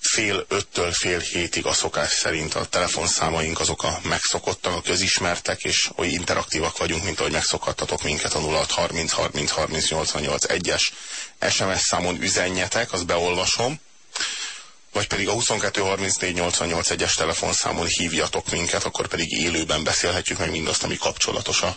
fél öttől fél hétig a szokás szerint a telefonszámaink azok a megszokottak, a közismertek, és oly interaktívak vagyunk, mint ahogy megszokhattatok minket a 0630 30 30 88 1-es SMS számon üzenjetek, azt beolvasom, vagy pedig a 22 34 88 1-es telefonszámon hívjatok minket, akkor pedig élőben beszélhetjük meg mindazt, ami kapcsolatos a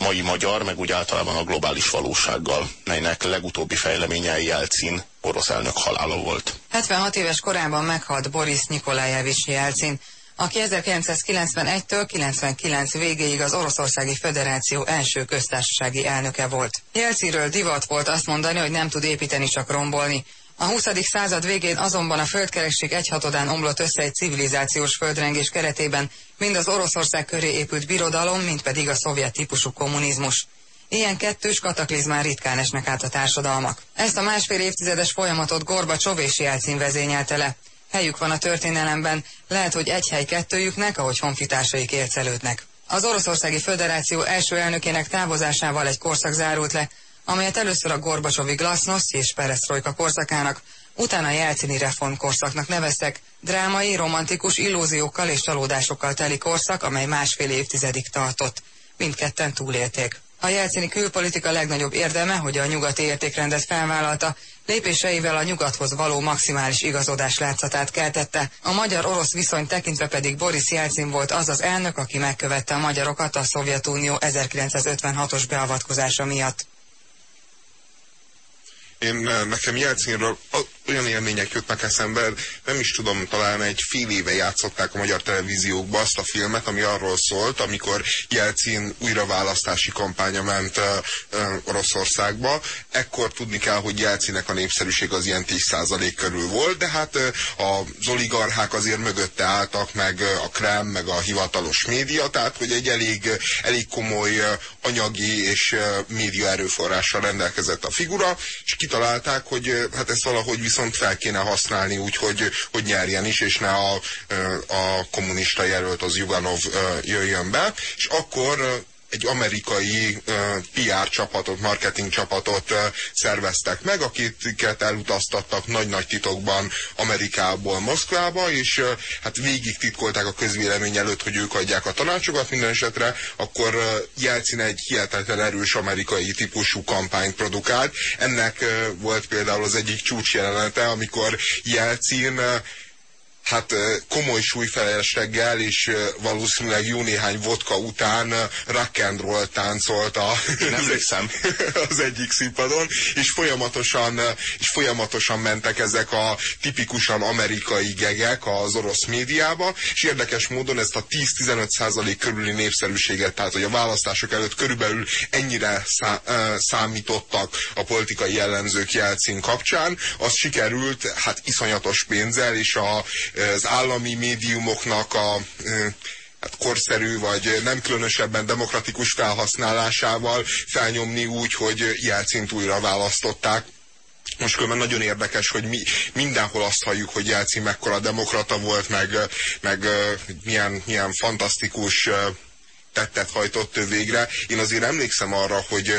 mai magyar, meg úgy általában a globális valósággal, melynek legutóbbi fejleménye Jelcin orosz elnök halála volt. 76 éves korában meghalt Boris Nikolajevics Jelcin, aki 1991-től 99 végéig az Oroszországi Föderáció első köztársasági elnöke volt. Jelcinről divat volt azt mondani, hogy nem tud építeni, csak rombolni. A 20. század végén azonban a földkeresség egyhatodán omlott össze egy civilizációs földrengés keretében, mind az Oroszország köré épült birodalom, mind pedig a szovjet típusú kommunizmus. Ilyen kettős kataklizmán ritkán esnek át a társadalmak. Ezt a másfél évtizedes folyamatot Gorbacsov és Jelcin vezényelte le. Helyük van a történelemben, lehet, hogy egy hely kettőjüknek, ahogy honfitársaik élcelődnek. Az Oroszországi Föderáció első elnökének távozásával egy korszak zárult le, amelyet először a Gorbacsovi Glasnost és Perestroika korszakának, utána Jelcini reformkorszaknak neveztek, drámai, romantikus illúziókkal és csalódásokkal teli korszak, amely másfél évtizedig tartott. Mindketten túlélték. A jelcini külpolitika legnagyobb érdeme, hogy a nyugati értékrendet felvállalta, lépéseivel a nyugathoz való maximális igazodás látszatát keltette. A magyar-orosz viszony tekintve pedig Boris Jelcin volt az az elnök, aki megkövette a magyarokat a Szovjetunió 1956-os beavatkozása miatt. Én nekem Jelcinről olyan élmények jutnak eszembe, nem is tudom, talán egy fél éve játszották a magyar televíziókba azt a filmet, ami arról szólt, amikor Jelcin újraválasztási kampánya ment uh, uh, Oroszországba. Ekkor tudni kell, hogy Jelcinek a népszerűség az ilyen 10% körül volt, de hát uh, az oligarchák azért mögötte álltak, meg a Krem, meg a hivatalos média, tehát hogy egy elég, elég komoly anyagi és média erőforrással rendelkezett a figura, és kitalálták, hogy hát ezt valahogy viszont fel kéne használni úgy, hogy, hogy nyerjen is, és ne a, a kommunista jelölt az Juganov jöjjön be, és akkor egy amerikai uh, PR csapatot, marketing csapatot uh, szerveztek meg, akiket elutaztattak nagy-nagy titokban Amerikából Moszkvába, és uh, hát végig titkolták a közvélemény előtt, hogy ők adják a tanácsokat minden esetre, akkor uh, Jelcin egy hihetetlen erős amerikai típusú kampányt produkált. Ennek uh, volt például az egyik csúcsjelenete, amikor Jelcin uh, hát komoly súlyfelesleggel és valószínűleg jó néhány vodka után rock and roll táncolt a, az egyik színpadon, és folyamatosan, és folyamatosan mentek ezek a tipikusan amerikai gegek az orosz médiába, és érdekes módon ezt a 10-15 százalék körüli népszerűséget, tehát hogy a választások előtt körülbelül ennyire szá, számítottak a politikai jellemzők jelcín kapcsán, az sikerült hát iszonyatos pénzzel, és a az állami médiumoknak a hát korszerű vagy nem különösebben demokratikus felhasználásával felnyomni úgy, hogy Jelcint újra választották. Most különben nagyon érdekes, hogy mi mindenhol azt halljuk, hogy Jelcin mekkora demokrata volt, meg, meg milyen, milyen fantasztikus tettet hajtott végre. Én azért emlékszem arra, hogy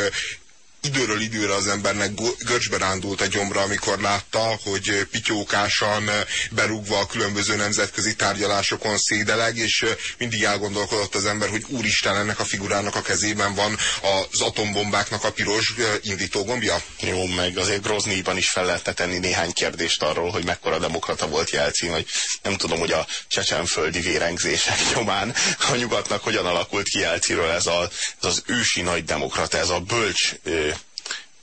időről időre az embernek görcsbe rándult a gyomra, amikor látta, hogy pityókásan berúgva a különböző nemzetközi tárgyalásokon szédeleg, és mindig elgondolkodott az ember, hogy úristen, ennek a figurának a kezében van az atombombáknak a piros indítógombja. Jó, meg azért Groznyban is fel lehetne tenni néhány kérdést arról, hogy mekkora demokrata volt Jelcin, hogy nem tudom, hogy a csecsenföldi vérengzések nyomán a nyugatnak hogyan alakult ki Jelciről ez, a, ez az ősi nagy demokrata, ez a bölcs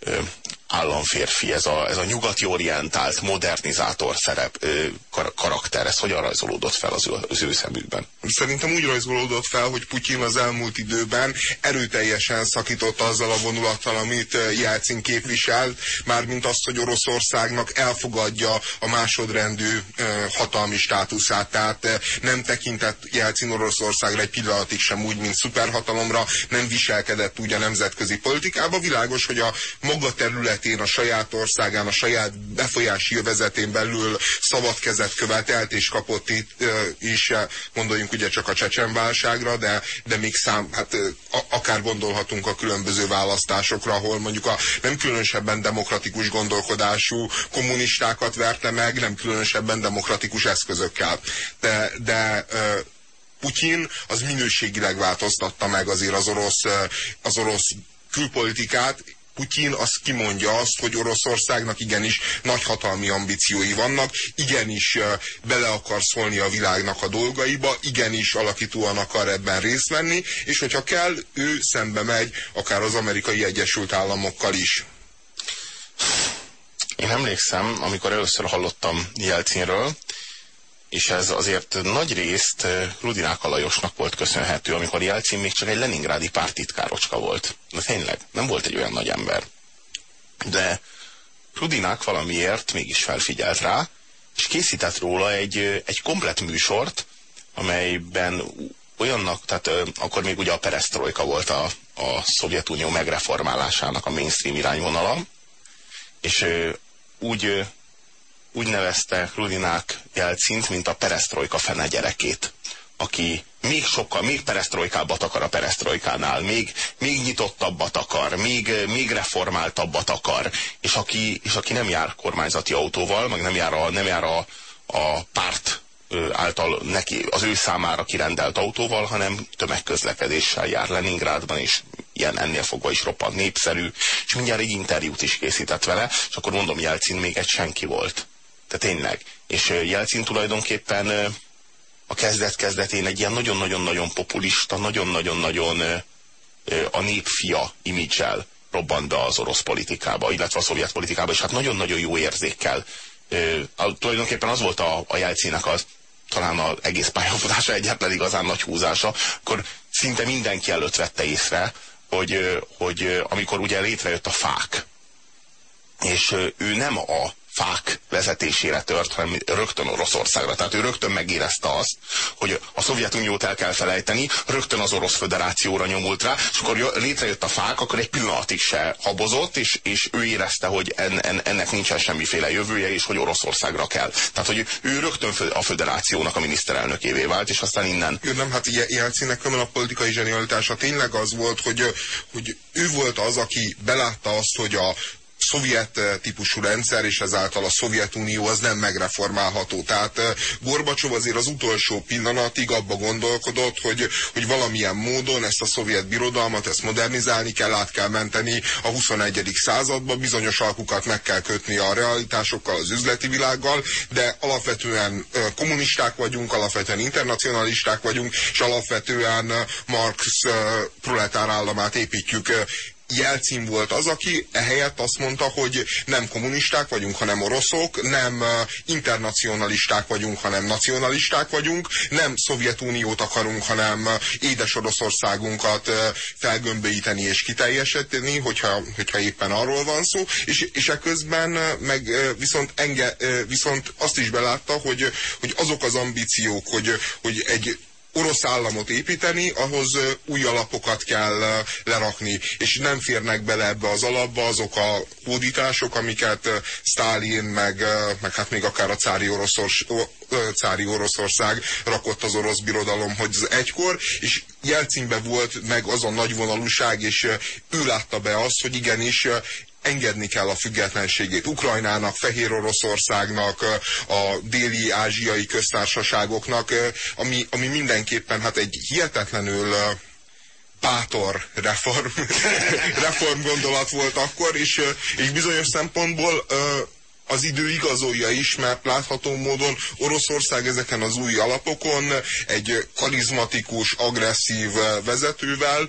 Yeah. Államférfi, ez a, ez a nyugati orientált, modernizátor szerep, ö, kar, karakter, ez hogyan rajzolódott fel az ő, az ő szemükben? Szerintem úgy rajzolódott fel, hogy Putyin az elmúlt időben erőteljesen szakított azzal a vonulattal, amit Jelcin képviselt, mármint azt, hogy Oroszországnak elfogadja a másodrendű ö, hatalmi státuszát, tehát ö, nem tekintett Jelcin Oroszországra egy pillanatig sem úgy, mint szuperhatalomra, nem viselkedett úgy a nemzetközi politikába. Világos, hogy a maga területén, a saját országán, a saját befolyási jövezetén belül szabad kezet követelt és kapott itt is, gondoljunk ugye csak a csecsenválságra, de, de még szám, hát akár gondolhatunk a különböző választásokra, ahol mondjuk a nem különösebben demokratikus gondolkodású kommunistákat verte meg, nem különösebben demokratikus eszközökkel. De, de Putyin az minőségileg változtatta meg azért az orosz, az orosz külpolitikát, Putyin az kimondja azt, hogy Oroszországnak igenis nagyhatalmi ambíciói vannak, igenis bele akar szólni a világnak a dolgaiba, igenis alakítóan akar ebben részt venni, és hogyha kell, ő szembe megy akár az amerikai Egyesült Államokkal is. Én emlékszem, amikor először hallottam Jelcinről, és ez azért nagy részt Rudinák Alajosnak volt köszönhető, amikor Jelcin még csak egy Leningrádi pártitkárocska volt. De tényleg, nem volt egy olyan nagy ember. De Rudinák valamiért mégis felfigyelt rá, és készített róla egy, egy komplet műsort, amelyben olyannak, tehát akkor még ugye a perestroika volt a, a Szovjetunió megreformálásának a mainstream irányvonala, és úgy úgy nevezte Rudinák Jelcint, mint a perestroika fene gyerekét, aki még sokkal, még perestroikábbat akar a perestroikánál, még, még nyitottabbat akar, még, még reformáltabbat akar, és aki, és aki nem jár kormányzati autóval, meg nem jár a, nem jár a, a párt által neki, az ő számára kirendelt autóval, hanem tömegközlekedéssel jár Leningrádban, és ilyen ennél fogva is roppant népszerű, és mindjárt egy interjút is készített vele, és akkor mondom, Jelcin még egy senki volt. Tehát tényleg. És Jelcin tulajdonképpen a kezdet-kezdetén egy ilyen nagyon-nagyon-nagyon populista, nagyon-nagyon-nagyon a népfia imidzsel robbant be az orosz politikába, illetve a szovjet politikába, és hát nagyon-nagyon jó érzékkel. Tulajdonképpen az volt a, a Jelcinek az, talán az egész pályafutása egyetlen igazán nagy húzása, akkor szinte mindenki előtt vette észre, hogy, hogy amikor ugye létrejött a fák, és ő nem a fák vezetésére tört, hanem rögtön Oroszországra. Tehát ő rögtön megérezte azt, hogy a Szovjetuniót el kell felejteni, rögtön az Orosz Föderációra nyomult rá, és akkor létrejött a fák, akkor egy pillanatig se habozott, és, és ő érezte, hogy en, en, ennek nincsen semmiféle jövője, és hogy Oroszországra kell. Tehát, hogy ő rögtön a Föderációnak a miniszterelnökévé vált, és aztán innen. Ő nem, hát Jelcinek a politikai zsenialitása tényleg az volt, hogy, hogy ő volt az, aki belátta azt, hogy a szovjet eh, típusú rendszer, és ezáltal a Szovjetunió az nem megreformálható. Tehát eh, Gorbacsov azért az utolsó pillanatig abba gondolkodott, hogy, hogy valamilyen módon ezt a szovjet birodalmat, ezt modernizálni kell, át kell menteni a 21. századba, bizonyos alkukat meg kell kötni a realitásokkal, az üzleti világgal, de alapvetően eh, kommunisták vagyunk, alapvetően internacionalisták vagyunk, és alapvetően Marx proletár államát építjük Jelcin volt az, aki ehelyett azt mondta, hogy nem kommunisták vagyunk, hanem oroszok, nem internacionalisták vagyunk, hanem nacionalisták vagyunk, nem Szovjetuniót akarunk, hanem édes Oroszországunkat felgömböíteni és kiteljesíteni, hogyha, hogyha éppen arról van szó, és, és eközben meg viszont, enge, viszont azt is belátta, hogy, hogy azok az ambíciók, hogy, hogy egy orosz államot építeni, ahhoz új alapokat kell lerakni, és nem férnek bele ebbe az alapba azok a hódítások, amiket Stalin, meg, meg hát még akár a cári, Oroszors, cári Oroszország rakott az orosz birodalomhoz egykor, és Jelcinbe volt meg az a nagy vonalúság, és ő látta be azt, hogy igenis engedni kell a függetlenségét Ukrajnának, Fehér Oroszországnak, a déli ázsiai köztársaságoknak, ami, ami mindenképpen hát egy hihetetlenül bátor reform, reform gondolat volt akkor, és, és bizonyos szempontból az idő igazolja is, mert látható módon Oroszország ezeken az új alapokon egy karizmatikus, agresszív vezetővel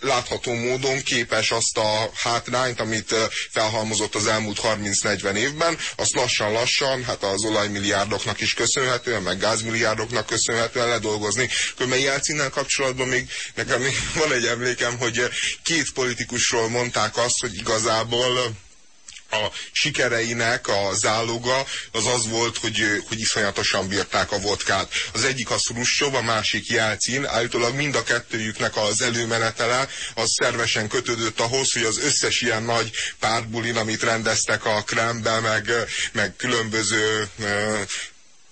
látható módon képes azt a hátrányt, amit felhalmozott az elmúlt 30-40 évben, azt lassan-lassan, hát az olajmilliárdoknak is köszönhetően, meg gázmilliárdoknak köszönhetően ledolgozni. Kömei Jelcinnel kapcsolatban még nekem még van egy emlékem, hogy két politikusról mondták azt, hogy igazából a sikereinek a záloga az az volt, hogy, hogy iszonyatosan bírták a vodkát. Az egyik az Russov, a másik Jelcin, állítólag mind a kettőjüknek az előmenetele az szervesen kötődött ahhoz, hogy az összes ilyen nagy pártbulin, amit rendeztek a Krembe, meg, meg különböző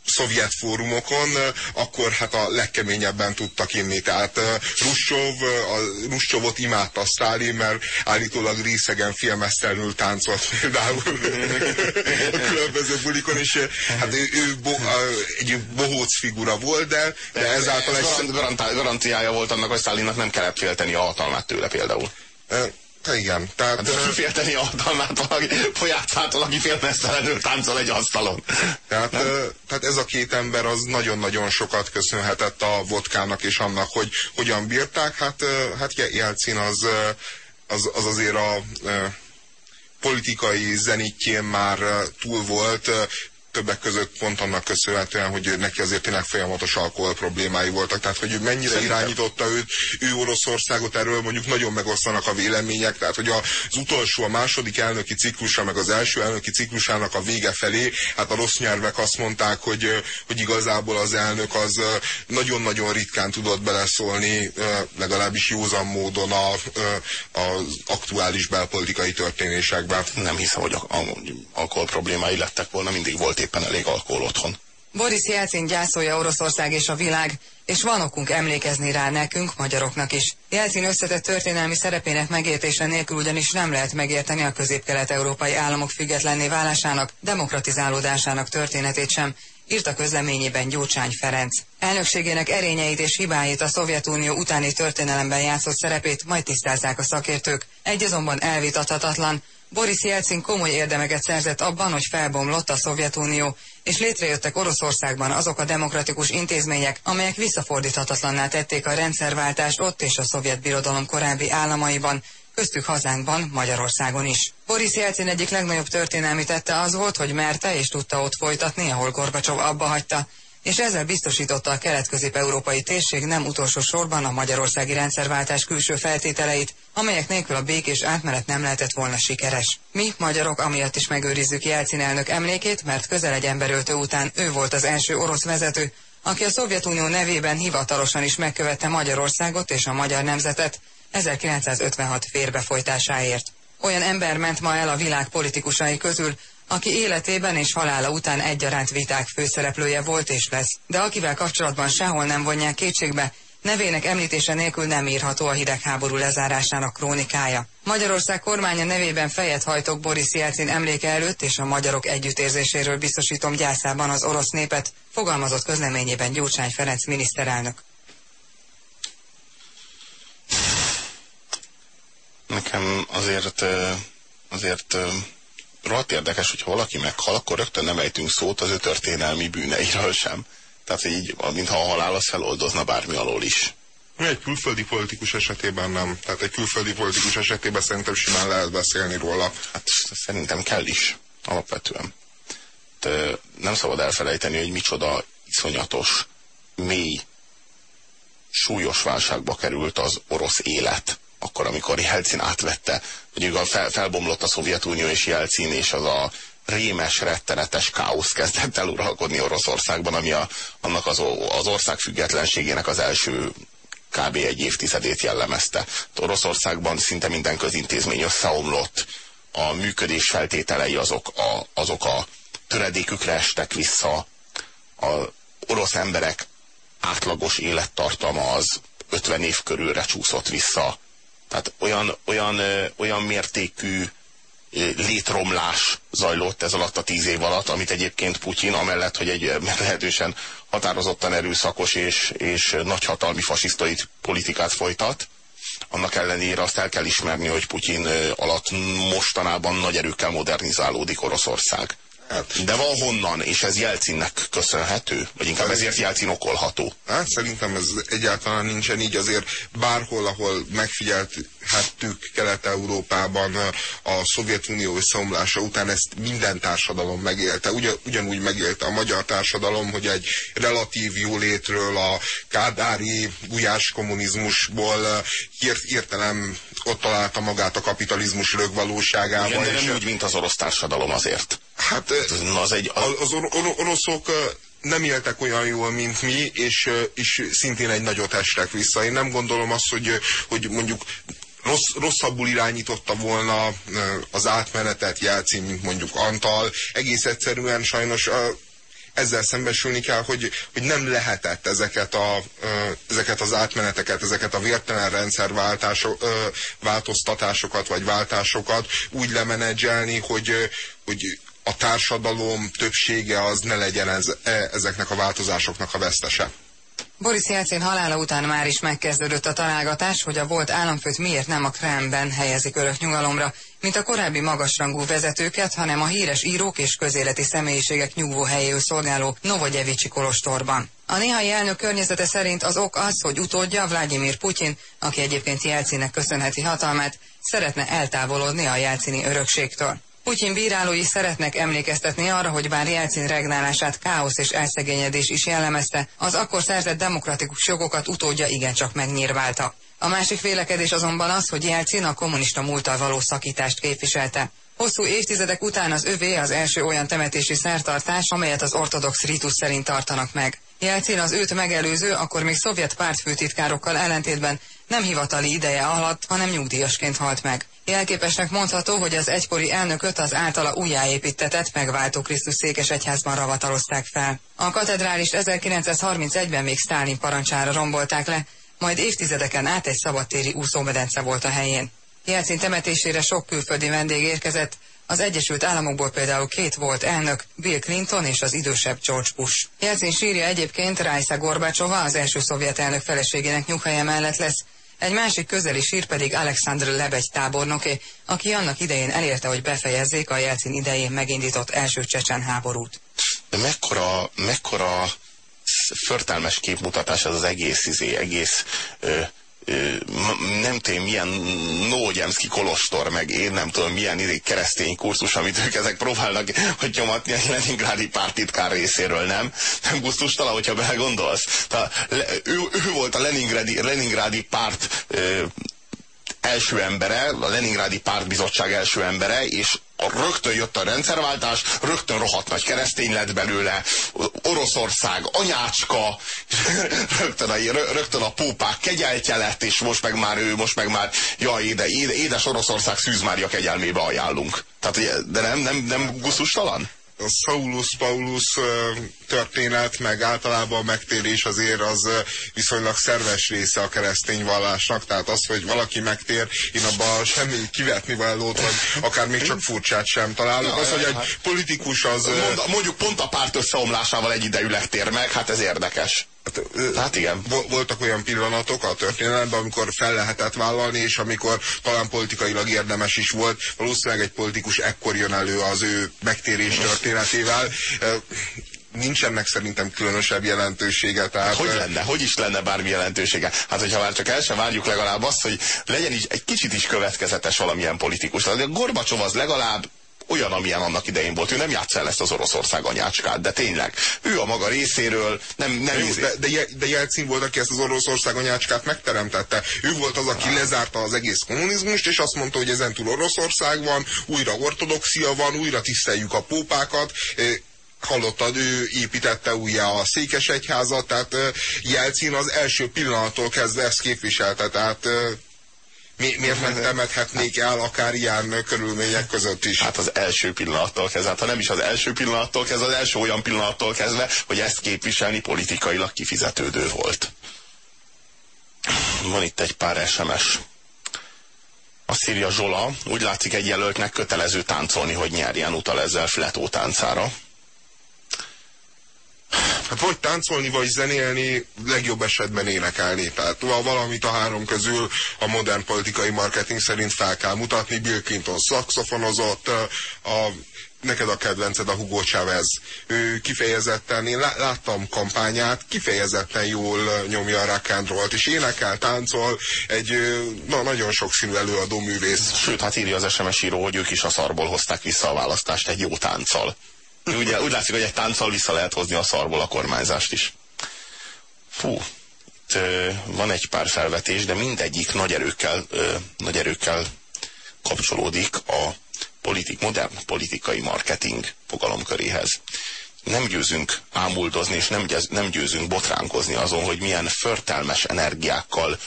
szovjet fórumokon, akkor hát a legkeményebben tudtak inni. Tehát Russov, a Russovot imádta Sztálin, mert állítólag részegen filmesztelenül táncolt például a különböző bulikon, és hát ő, ő bo, egy bohóc figura volt, de, de ezáltal egy... garantiája volt annak, hogy Sztálinnak nem kellett félteni a hatalmát tőle például. Igen. Tehát, hát kifélteni a hatalmát valaki folyátszától, aki félmesztelenül táncol egy asztalon. Tehát, tehát ez a két ember az nagyon-nagyon sokat köszönhetett a vodkának és annak, hogy hogyan bírták. Hát, hát Jelcin az, az, az azért a politikai zenitjén már túl volt, többek között pont annak köszönhetően, hogy neki azért tényleg folyamatos alkohol problémái voltak. Tehát, hogy ő mennyire Szerintem. irányította őt, ő Oroszországot, erről mondjuk nagyon megosztanak a vélemények. Tehát, hogy az utolsó, a második elnöki ciklusa, meg az első elnöki ciklusának a vége felé, hát a rossz nyelvek azt mondták, hogy, hogy igazából az elnök az nagyon-nagyon ritkán tudott beleszólni, legalábbis józan módon a, az aktuális belpolitikai történésekben. Nem hiszem, hogy alkohol problémái lettek volna, mindig volt éppen elég alkohol otthon. Boris Jelcin gyászolja Oroszország és a világ, és van okunk emlékezni rá nekünk, magyaroknak is. Jelcin összetett történelmi szerepének megértése nélkül ugyanis nem lehet megérteni a közép-kelet-európai államok függetlenné válásának, demokratizálódásának történetét sem, írta közleményében Gyurcsány Ferenc. Elnökségének erényeit és hibáit a Szovjetunió utáni történelemben játszott szerepét majd tisztázzák a szakértők. Egy azonban elvitathatatlan, Boris Jelcin komoly érdemeket szerzett abban, hogy felbomlott a Szovjetunió, és létrejöttek Oroszországban azok a demokratikus intézmények, amelyek visszafordíthatatlanná tették a rendszerváltást ott és a szovjet birodalom korábbi államaiban, köztük hazánkban, Magyarországon is. Boris Jelcin egyik legnagyobb történelmi tette az volt, hogy merte és tudta ott folytatni, ahol Gorbacsov abba hagyta, és ezzel biztosította a kelet-közép-európai térség nem utolsó sorban a magyarországi rendszerváltás külső feltételeit, amelyek nélkül a békés átmenet nem lehetett volna sikeres. Mi, magyarok, amiatt is megőrizzük Jelcin elnök emlékét, mert közel egy emberöltő után ő volt az első orosz vezető, aki a Szovjetunió nevében hivatalosan is megkövette Magyarországot és a magyar nemzetet 1956 férbefolytásáért. Olyan ember ment ma el a világ politikusai közül, aki életében és halála után egyaránt viták főszereplője volt és lesz, de akivel kapcsolatban sehol nem vonják kétségbe, nevének említése nélkül nem írható a hidegháború lezárásának krónikája. Magyarország kormánya nevében fejet hajtok Boris Jelcin emléke előtt és a magyarok együttérzéséről biztosítom gyászában az orosz népet, fogalmazott közleményében Gyurcsány Ferenc miniszterelnök. Nekem azért, azért rohadt érdekes, hogy valaki meghal, akkor rögtön nem ejtünk szót az ő történelmi bűneiről sem. Tehát így, mintha a halál az feloldozna bármi alól is. Egy külföldi politikus esetében nem. Tehát egy külföldi politikus esetében szerintem simán lehet beszélni róla. Hát szerintem kell is, alapvetően. De nem szabad elfelejteni, hogy micsoda iszonyatos, mély, súlyos válságba került az orosz élet akkor, amikor Jelcin átvette, hogy fel, felbomlott a Szovjetunió és Jelcin, és az a rémes, rettenetes káosz kezdett el uralkodni Oroszországban, ami a, annak az, az ország függetlenségének az első kb. egy évtizedét jellemezte. Oroszországban szinte minden közintézmény összeomlott, a működés feltételei azok a, azok a töredékükre estek vissza, a orosz emberek átlagos élettartama az 50 év körülre csúszott vissza, tehát olyan, olyan, olyan mértékű létromlás zajlott ez alatt a tíz év alatt, amit egyébként Putyin, amellett, hogy egy lehetősen határozottan erőszakos és, és nagyhatalmi fasisztai politikát folytat, annak ellenére azt el kell ismerni, hogy Putyin alatt mostanában nagy erőkkel modernizálódik Oroszország. Hát, de van honnan, és ez Jelcinnek köszönhető? Vagy inkább ezért Jelcin okolható? Hát szerintem ez egyáltalán nincsen így, azért bárhol, ahol megfigyelhettük Kelet-Európában a Szovjetunió összeomlása után ezt minden társadalom megélte. Ugyan, ugyanúgy megélte a magyar társadalom, hogy egy relatív jólétről a kádári gulyás kommunizmusból hírt, hirtelen ott találta magát a kapitalizmus rögvalóságában. Igen, de nem úgy, mint az orosz társadalom azért. Hát az, egy, az, az or or oroszok nem éltek olyan jól, mint mi, és, és szintén egy nagyot estek vissza. Én nem gondolom azt, hogy, hogy mondjuk rossz, rosszabbul irányította volna az átmenetet Jelcin, mint mondjuk Antal. Egész egyszerűen sajnos ezzel szembesülni kell, hogy, hogy nem lehetett ezeket, a, ezeket az átmeneteket, ezeket a vértelen rendszerváltoztatásokat vagy váltásokat úgy lemenedzselni, hogy, hogy a társadalom többsége az ne legyen ez, e, ezeknek a változásoknak a vesztese. Boris Jelcin halála után már is megkezdődött a találgatás, hogy a volt államfőt miért nem a Kremben helyezik örök nyugalomra, mint a korábbi magasrangú vezetőket, hanem a híres írók és közéleti személyiségek nyugvó helyéül szolgáló Novogyevicsi kolostorban. A néhai elnök környezete szerint az ok az, hogy utódja Vladimir Putyin, aki egyébként Jelcinnek köszönheti hatalmát, szeretne eltávolodni a jelcini örökségtől. Putyin bírálói szeretnek emlékeztetni arra, hogy bár Jelcin regnálását káosz és elszegényedés is jellemezte, az akkor szerzett demokratikus jogokat utódja igencsak megnyírválta. A másik vélekedés azonban az, hogy Jelcin a kommunista múltal való szakítást képviselte. Hosszú évtizedek után az övé az első olyan temetési szertartás, amelyet az ortodox ritus szerint tartanak meg. Jelcin az őt megelőző, akkor még szovjet pártfőtitkárokkal ellentétben nem hivatali ideje alatt, hanem nyugdíjasként halt meg. Jelképesnek mondható, hogy az egykori elnököt az általa újjáépítetett megváltó Krisztus székes egyházban ravatalozták fel. A katedrális 1931-ben még Sztálin parancsára rombolták le, majd évtizedeken át egy szabadtéri úszómedence volt a helyén. Jelcin temetésére sok külföldi vendég érkezett, az Egyesült Államokból például két volt elnök, Bill Clinton és az idősebb George Bush. Jelcin sírja egyébként Rajsa Gorbácsova, az első szovjet elnök feleségének nyughelye mellett lesz, egy másik közeli sír pedig Alexandr Lebegy tábornoké, aki annak idején elérte, hogy befejezzék a Jelcin idején megindított első csecsen háborút. De mekkora, mekkora förtelmes képmutatás ez az egész, izé, egész ö, nem tudom, milyen Nógyemszki kolostor, meg én nem tudom, milyen idég keresztény kurzus, amit ők ezek próbálnak hogy nyomatni a Leningrádi pártitkár részéről, nem? Nem gusztustalan, hogyha belegondolsz. Tehát, ő, ő volt a Leningrádi, Leningrádi párt ö, első embere, a Leningrádi pártbizottság első embere, és rögtön jött a rendszerváltás, rögtön rohadt nagy keresztény lett belőle, Oroszország anyácska, rögtön a, rögtön a pópák kegyeltje lett, és most meg már ő, most meg már, jaj, éde, éde, édes Oroszország Szűz Mária kegyelmébe ajánlunk. Tehát, de nem, nem, nem guszustalan? a Saulus Paulus történet, meg általában a megtérés azért az viszonylag szerves része a keresztény vallásnak, tehát az, hogy valaki megtér, én abban semmi kivetni valót, vagy akár még csak furcsát sem találok. Az, hogy egy politikus az... Mondjuk pont a párt összeomlásával egyidejűleg tér meg, hát ez érdekes. Hát, hát igen. Voltak olyan pillanatok a történelemben, amikor fel lehetett vállalni, és amikor talán politikailag érdemes is volt. Valószínűleg egy politikus ekkor jön elő az ő megtérés történetével nincs ennek szerintem különösebb jelentősége. Tehát, hogy lenne? Hogy is lenne bármi jelentősége? Hát, hogyha már csak el sem várjuk legalább azt, hogy legyen így egy kicsit is következetes valamilyen politikus. A Gorbacsov az legalább olyan, amilyen annak idején volt. Ő nem játsza el ezt az Oroszország anyácskát, de tényleg. Ő a maga részéről nem... nem Jó, de, de, de Jelcin volt, aki ezt az Oroszország anyácskát megteremtette. Ő volt az, aki lezárta az egész kommunizmust, és azt mondta, hogy ezentúl Oroszország van, újra ortodoxia van, újra tiszteljük a pópákat, hallottad, ő építette újjá a székesegyházat, tehát Jelcin az első pillanattól kezdve ezt képviselte, tehát mi, miért nem temethetnék el akár ilyen körülmények között is? Hát az első pillanattól kezdve, hát ha nem is az első pillanattól kezdve, az első olyan pillanattól kezdve, hogy ezt képviselni politikailag kifizetődő volt. Van itt egy pár SMS. A Szíria Zsola, úgy látszik egy jelöltnek kötelező táncolni, hogy nyerjen utal ezzel Fletó táncára. Hát vagy táncolni, vagy zenélni, legjobb esetben énekelni. Tehát valamit a három közül a modern politikai marketing szerint fel kell mutatni. Bill Clinton szakszofonozott, a neked a kedvenced a Hugo Chavez. Ő kifejezetten, én láttam kampányát, kifejezetten jól nyomja a rock and roll és énekel, táncol, egy na, nagyon sokszínű előadó művész. Sőt, hát írja az SMS író, hogy ők is a szarból hozták vissza a választást egy jó tánccal. Ugye, úgy látszik, hogy egy tánccal vissza lehet hozni a szarból a kormányzást is. Fú, itt van egy pár felvetés, de mindegyik nagy erőkkel, nagy erőkkel kapcsolódik a politik, modern politikai marketing fogalomköréhez. Nem győzünk ámuldozni, és nem, nem győzünk botránkozni azon, hogy milyen förtelmes energiákkal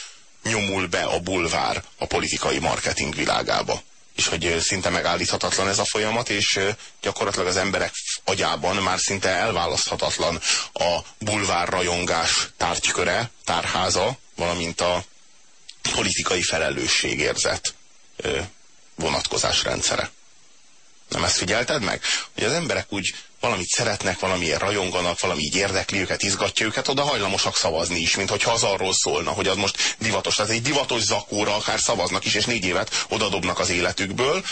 nyomul be a bulvár a politikai marketing világába és hogy szinte megállíthatatlan ez a folyamat, és gyakorlatilag az emberek agyában már szinte elválaszthatatlan a bulvár rajongás tárgyköre, tárháza, valamint a politikai felelősségérzet vonatkozás rendszere. Nem ezt figyelted meg? Hogy az emberek úgy valamit szeretnek, valamiért rajonganak, valami így érdekli őket, izgatja őket, oda hajlamosak szavazni is, mint hogyha az arról szólna, hogy az most divatos. Tehát egy divatos zakóra akár szavaznak is, és négy évet odadobnak az életükből,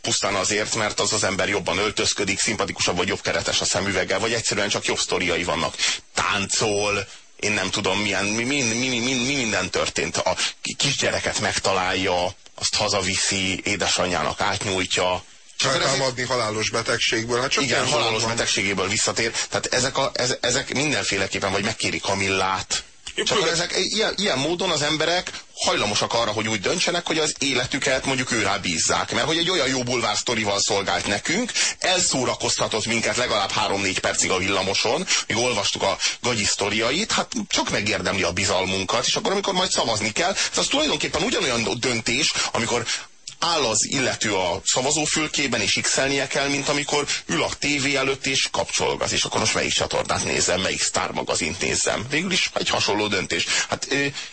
pusztán azért, mert az az ember jobban öltözködik, szimpatikusabb vagy jobb keretes a szemüveggel, vagy egyszerűen csak jobb sztoriai vannak. Táncol, én nem tudom milyen, mi, mi, mi, mi, mi minden történt. A kisgyereket megtalálja, azt hazaviszi, édesanyjának átnyújtja, feltámadni halálos betegségből. Hát csak Igen, halálos van. betegségéből visszatér. Tehát ezek, a, ez, ezek mindenféleképpen vagy megkéri Kamillát. Csak ezek, ilyen, ilyen módon az emberek hajlamosak arra, hogy úgy döntsenek, hogy az életüket mondjuk őrá bízzák. Mert hogy egy olyan jó bulvár sztorival szolgált nekünk, elszórakoztatott minket legalább három-négy percig a villamoson, míg olvastuk a gagyi sztoriait, hát csak megérdemli a bizalmunkat, és akkor amikor majd szavazni kell, ez az tulajdonképpen ugyanolyan döntés, amikor áll az illető a szavazófülkében, és x kell, mint amikor ül a tévé előtt, és kapcsolgat, és akkor most melyik csatornát nézem, melyik Star magazint nézem. Végül is egy hasonló döntés. Hát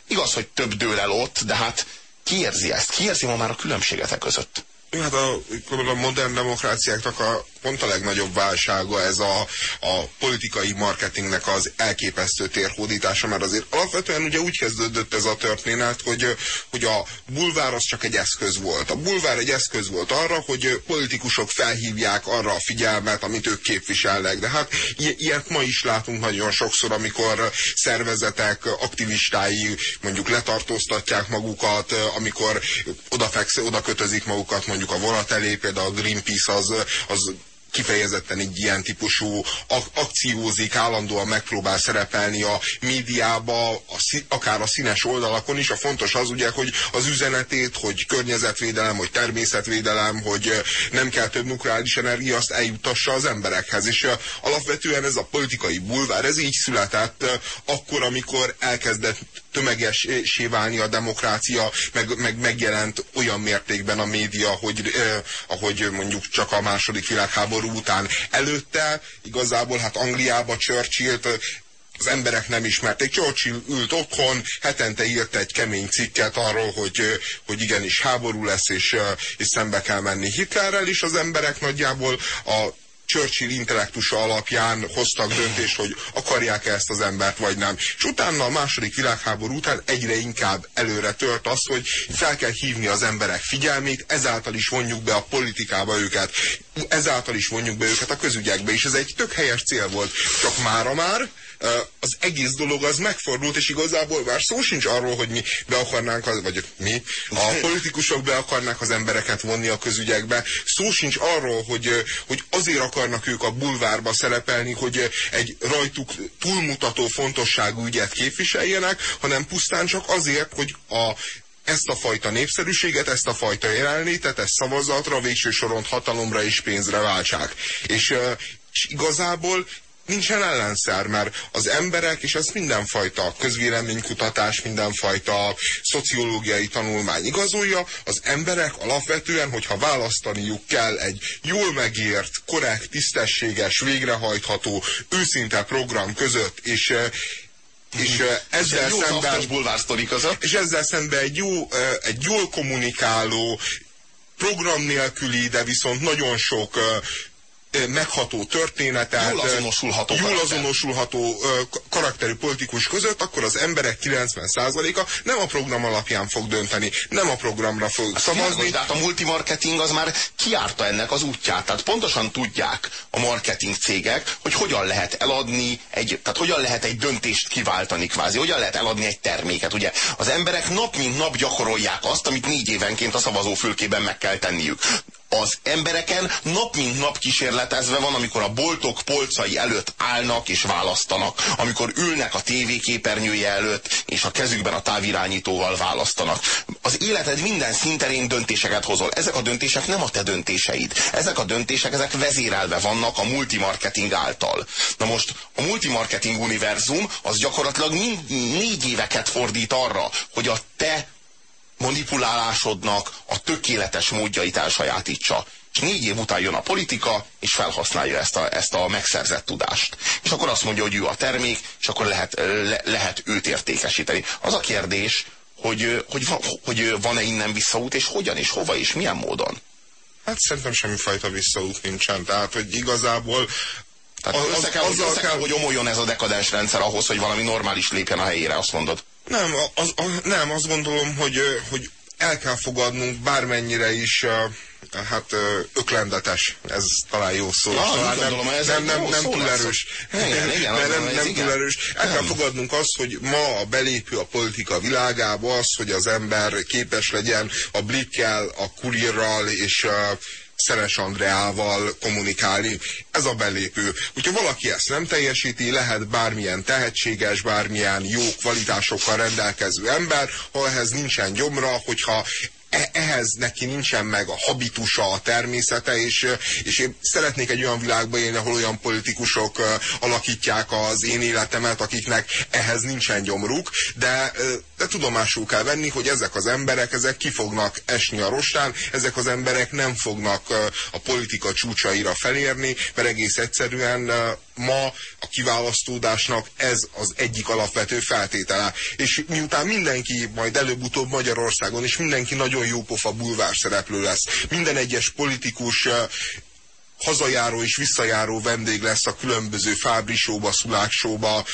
igaz, hogy több dől el ott, de hát ki érzi ezt? Ki érzi ma már a különbségetek között? Hát a, a modern demokráciáknak a pont a legnagyobb válsága ez a, a politikai marketingnek az elképesztő térhódítása, mert azért alapvetően ugye úgy kezdődött ez a történet, hogy, hogy a bulvár az csak egy eszköz volt. A bulvár egy eszköz volt arra, hogy politikusok felhívják arra a figyelmet, amit ők képviselnek. De hát ilyet ma is látunk nagyon sokszor, amikor szervezetek aktivistái mondjuk letartóztatják magukat, amikor odafeksz, oda kötözik magukat mondjuk a vonat elé, például a Greenpeace az, az kifejezetten egy ilyen típusú ak akciózik, állandóan megpróbál szerepelni a médiába, a akár a színes oldalakon is. A fontos az ugye, hogy az üzenetét, hogy környezetvédelem, hogy természetvédelem, hogy nem kell több nukleáris energia, azt eljutassa az emberekhez. És alapvetően ez a politikai bulvár, ez így született akkor, amikor elkezdett tömegesé válni a demokrácia, meg, meg megjelent olyan mértékben a média, hogy eh, ahogy mondjuk csak a második világháború után. Előtte igazából hát Angliába churchill az emberek nem ismerték. Churchill ült otthon, hetente írt egy kemény cikket arról, hogy, hogy igenis háború lesz, és, és szembe kell menni Hitlerrel, és az emberek nagyjából a Churchill intellektusa alapján hoztak döntést, hogy akarják-e ezt az embert, vagy nem. És utána a második világháború után egyre inkább előre tört az, hogy fel kell hívni az emberek figyelmét, ezáltal is vonjuk be a politikába őket, ezáltal is vonjuk be őket a közügyekbe, és ez egy tök helyes cél volt. Csak mára már az egész dolog az megfordult, és igazából már szó sincs arról, hogy mi be akarnánk, vagy mi, a politikusok be akarnák az embereket vonni a közügyekbe. Szó sincs arról, hogy, hogy azért akarnak ők a bulvárba szerepelni, hogy egy rajtuk túlmutató fontosságú ügyet képviseljenek, hanem pusztán csak azért, hogy a ezt a fajta népszerűséget, ezt a fajta jelenlétet, ezt szavazatra, végső soron hatalomra és pénzre váltsák. És, és igazából nincsen ellenszer, mert az emberek, és ez mindenfajta közvéleménykutatás, mindenfajta szociológiai tanulmány igazolja, az emberek alapvetően, hogyha választaniuk kell egy jól megért, korrekt, tisztességes, végrehajtható, őszinte program között, és és ezzel szemben és ezzel szemben egy jó, egy jól kommunikáló, program nélküli, de viszont nagyon sok megható történetet, jól azonosulható, jól azonosulható karakterű politikus között, akkor az emberek 90%-a nem a program alapján fog dönteni, nem a programra fog hát szavazni. De hát a multimarketing az már kiárta ennek az útját. Tehát pontosan tudják a marketing cégek, hogy hogyan lehet eladni, egy, tehát hogyan lehet egy döntést kiváltani kvázi, hogyan lehet eladni egy terméket. Ugye az emberek nap mint nap gyakorolják azt, amit négy évenként a szavazófülkében meg kell tenniük az embereken nap mint nap kísérletezve van, amikor a boltok polcai előtt állnak és választanak, amikor ülnek a tévéképernyője előtt, és a kezükben a távirányítóval választanak. Az életed minden szinterén döntéseket hozol. Ezek a döntések nem a te döntéseid. Ezek a döntések, ezek vezérelve vannak a multimarketing által. Na most a multimarketing univerzum az gyakorlatilag négy éveket fordít arra, hogy a te manipulálásodnak a tökéletes módjait elsajátítsa. És négy év után jön a politika, és felhasználja ezt a, ezt a megszerzett tudást. És akkor azt mondja, hogy ő a termék, és akkor lehet, le, lehet őt értékesíteni. Az a kérdés, hogy, hogy, hogy van-e innen visszaút, és hogyan, és hova, és milyen módon? Hát szerintem semmifajta visszaút nincsen. Tehát, hogy igazából tehát az, össze kell, azzal kell, kell, hogy omoljon ez a dekadens rendszer ahhoz, hogy valami normális lépjen a helyére, azt mondod? Nem, az, az, nem azt gondolom, hogy, hogy el kell fogadnunk bármennyire is hát öklendetes, ez talán jó szó. Ah, talán nem, gondolom, ez nem, nem, nem túl erős. Igen, igen, nem, nem, nem túl erős. El nem. kell fogadnunk azt, hogy ma a belépő a politika világába az, hogy az ember képes legyen a blikkel, a kurírral és a Szeres Andreával kommunikálni. Ez a belépő. Hogyha valaki ezt nem teljesíti, lehet bármilyen tehetséges, bármilyen jó kvalitásokkal rendelkező ember, ha ehhez nincsen gyomra, hogyha ehhez neki nincsen meg a habitusa, a természete, és, és én szeretnék egy olyan világban élni, ahol olyan politikusok alakítják az én életemet, akiknek ehhez nincsen gyomruk, de, de tudomásul kell venni, hogy ezek az emberek, ezek ki fognak esni a rostán, ezek az emberek nem fognak a politika csúcsaira felérni, mert egész egyszerűen ma a kiválasztódásnak ez az egyik alapvető feltétele. És miután mindenki majd előbb-utóbb Magyarországon, és mindenki nagyon jópofa bulvár szereplő lesz, minden egyes politikus hazajáró és visszajáró vendég lesz a különböző fábrisóba, szuláksóba,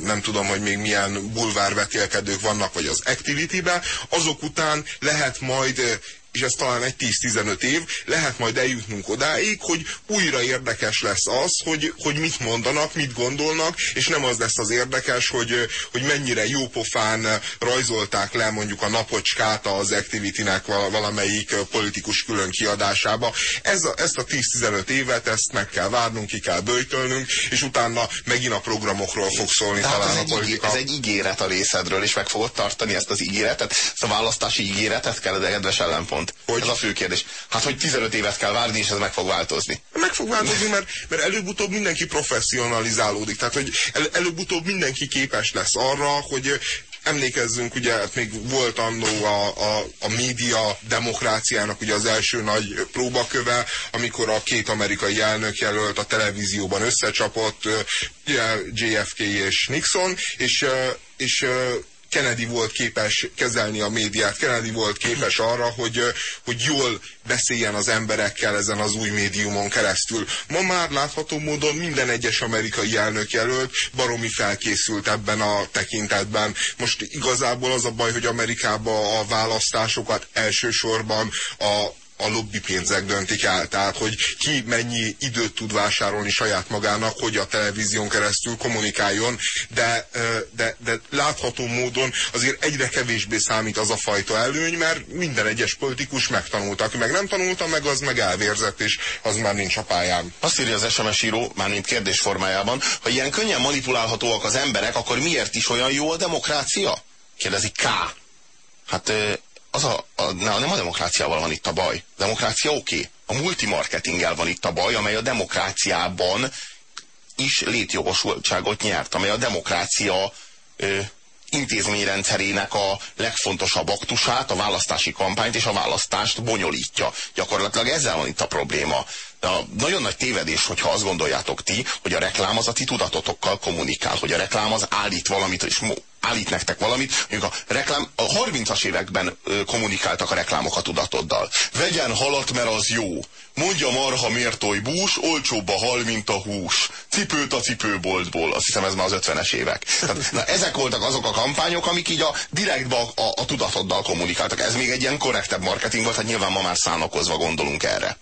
nem tudom, hogy még milyen bulvárvetélkedők vannak, vagy az Activity-be, azok után lehet majd és ez talán egy 10-15 év, lehet majd eljutnunk odáig, hogy újra érdekes lesz az, hogy, hogy mit mondanak, mit gondolnak, és nem az lesz az érdekes, hogy, hogy mennyire jópofán rajzolták le mondjuk a napocskát az Activity-nek valamelyik politikus külön kiadásába. Ez a, ezt a 10-15 évet, ezt meg kell várnunk, ki kell böjtölnünk, és utána megint a programokról fog szólni Tehát talán ez a politika. Egy, ez egy ígéret a részedről, és meg fogod tartani ezt az ígéretet, ezt a választási ígéretet kell, de kedves ellenpont pont. Hogy? Ez a fő kérdés. Hát, hogy 15 évet kell várni, és ez meg fog változni. Meg fog változni, mert, mert előbb-utóbb mindenki professzionalizálódik. Tehát, hogy el, előbb-utóbb mindenki képes lesz arra, hogy emlékezzünk, ugye hát még volt annó a, a, a média demokráciának ugye az első nagy próbaköve, amikor a két amerikai elnök jelölt a televízióban összecsapott, JFK és Nixon, és, és Kennedy volt képes kezelni a médiát, Kennedy volt képes arra, hogy, hogy jól beszéljen az emberekkel ezen az új médiumon keresztül. Ma már látható módon minden egyes amerikai elnök jelölt baromi felkészült ebben a tekintetben. Most igazából az a baj, hogy Amerikában a választásokat elsősorban a a lobby pénzek döntik el. Tehát, hogy ki mennyi időt tud vásárolni saját magának, hogy a televízión keresztül kommunikáljon, de, de, de látható módon azért egyre kevésbé számít az a fajta előny, mert minden egyes politikus megtanulta. Aki meg nem tanulta, meg az meg elvérzett, és az már nincs a pályán. Azt írja az SMS író, már mint kérdés formájában, ha ilyen könnyen manipulálhatóak az emberek, akkor miért is olyan jó a demokrácia? Kérdezi K. Hát az a, a, nem a demokráciával van itt a baj. Demokrácia oké. Okay. A multimarketinggel van itt a baj, amely a demokráciában is létjogosultságot nyert, amely a demokrácia ö, intézményrendszerének a legfontosabb aktusát, a választási kampányt és a választást bonyolítja. Gyakorlatilag ezzel van itt a probléma. A nagyon nagy tévedés, hogyha azt gondoljátok ti, hogy a reklám az a ti tudatotokkal kommunikál, hogy a reklám az állít valamit, és állít nektek valamit. Mondjuk a reklám, a 30-as években kommunikáltak a reklámok a tudatoddal. Vegyen halat, mert az jó. Mondja marha mértoly bús, olcsóbb a hal, mint a hús. Cipőt a cipőboltból. Azt hiszem ez már az 50-es évek. Tehát, na, ezek voltak azok a kampányok, amik így a direktbe a, a, a tudatoddal kommunikáltak. Ez még egy ilyen korrektebb marketing volt, hát nyilván ma már szánakozva gondolunk erre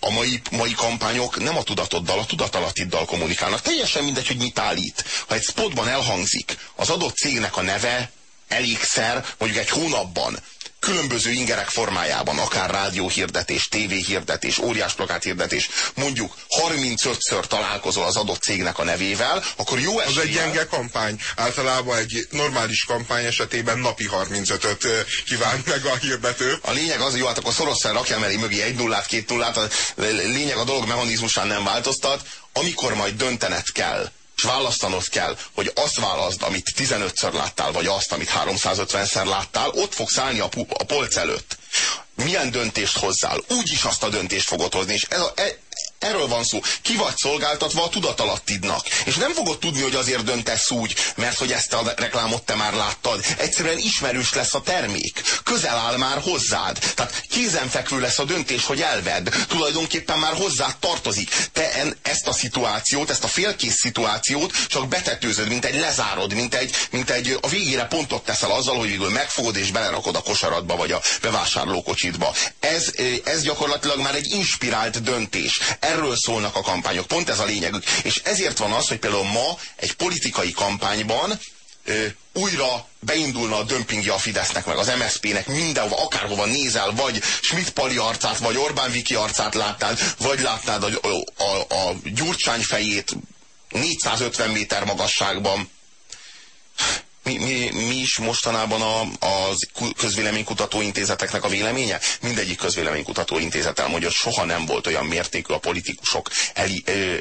a mai, mai kampányok nem a tudatoddal, a tudatalattiddal kommunikálnak. Teljesen mindegy, hogy mit állít. Ha egy spotban elhangzik az adott cégnek a neve, elégszer, mondjuk egy hónapban, különböző ingerek formájában, akár rádióhirdetés, tévéhirdetés, óriás hirdetés, mondjuk 35-ször találkozol az adott cégnek a nevével, akkor jó eséllyel... Az egy gyenge kampány. Általában egy normális kampány esetében napi 35-öt kíván meg a hirdető. A lényeg az, hogy jó, hát akkor szorosan rakja mellé mögé egy nullát, két nullát, a lényeg a dolog mechanizmusán nem változtat, amikor majd döntened kell, és választanod kell, hogy azt válaszd, amit 15-ször láttál, vagy azt, amit 350-szer láttál, ott fogsz állni a, a polc előtt. Milyen döntést hozzál? Úgyis azt a döntést fogod hozni, és ez a, e, Erről van szó. Ki vagy szolgáltatva a tudatalattidnak. És nem fogod tudni, hogy azért döntesz úgy, mert hogy ezt a reklámot te már láttad. Egyszerűen ismerős lesz a termék. Közel áll már hozzád. Tehát kézenfekvő lesz a döntés, hogy elvedd. Tulajdonképpen már hozzád tartozik. Te en, ezt a szituációt, ezt a félkész szituációt csak betetőzöd, mint egy lezárod, mint egy, mint egy a végére pontot teszel azzal, hogy végül megfogod és belerakod a kosaratba vagy a bevásárlókocsitba. Ez, ez gyakorlatilag már egy inspirált döntés Erről szólnak a kampányok, pont ez a lényegük. És ezért van az, hogy például ma egy politikai kampányban ö, újra beindulna a dömpingje a Fidesznek, meg az MSZP-nek mindenhova, akárhova nézel, vagy Schmidt Pali arcát, vagy Orbán Viki arcát látnád, vagy látnád a, a, a, a Gyurcsány fejét 450 méter magasságban mi, mi, mi is mostanában a, a közvéleménykutató intézeteknek a véleménye? Mindegyik közvéleménykutató intézet elmondja, hogy soha nem volt olyan mértékű a politikusok el,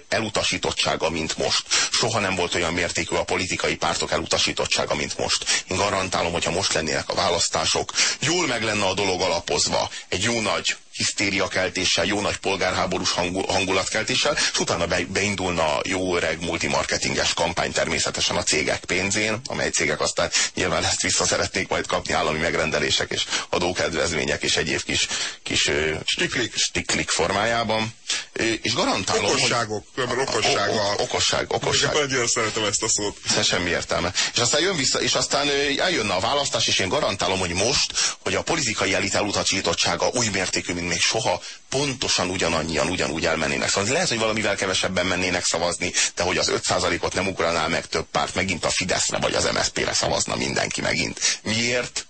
elutasítottsága, mint most. Soha nem volt olyan mértékű a politikai pártok elutasítottsága, mint most. Én garantálom, hogyha most lennének a választások, jól meg lenne a dolog alapozva, egy jó nagy hisztériakeltéssel, jó nagy polgárháborús hangulatkeltéssel, és utána be, beindulna jó öreg multimarketinges kampány természetesen a cégek pénzén, amely cégek aztán nyilván ezt vissza szeretnék majd kapni állami megrendelések és adókedvezmények és egyéb kis, kis stiklik, stiklik formájában. És garantálom, Okosságok, hogy... okosság. A, a, okosság, okosság. Nagyon szeretem ezt a szót. Ez semmi értelme. És aztán jön vissza, és aztán eljönne a választás, és én garantálom, hogy most, hogy a politikai elit elutasítottsága új mértékű, mint még soha, pontosan ugyanannyian, ugyanúgy elmennének szavazni. Lehet, hogy valamivel kevesebben mennének szavazni, de hogy az 5%-ot nem ugraná meg több párt, megint a Fideszre vagy az MSZP-re szavazna mindenki megint. Miért?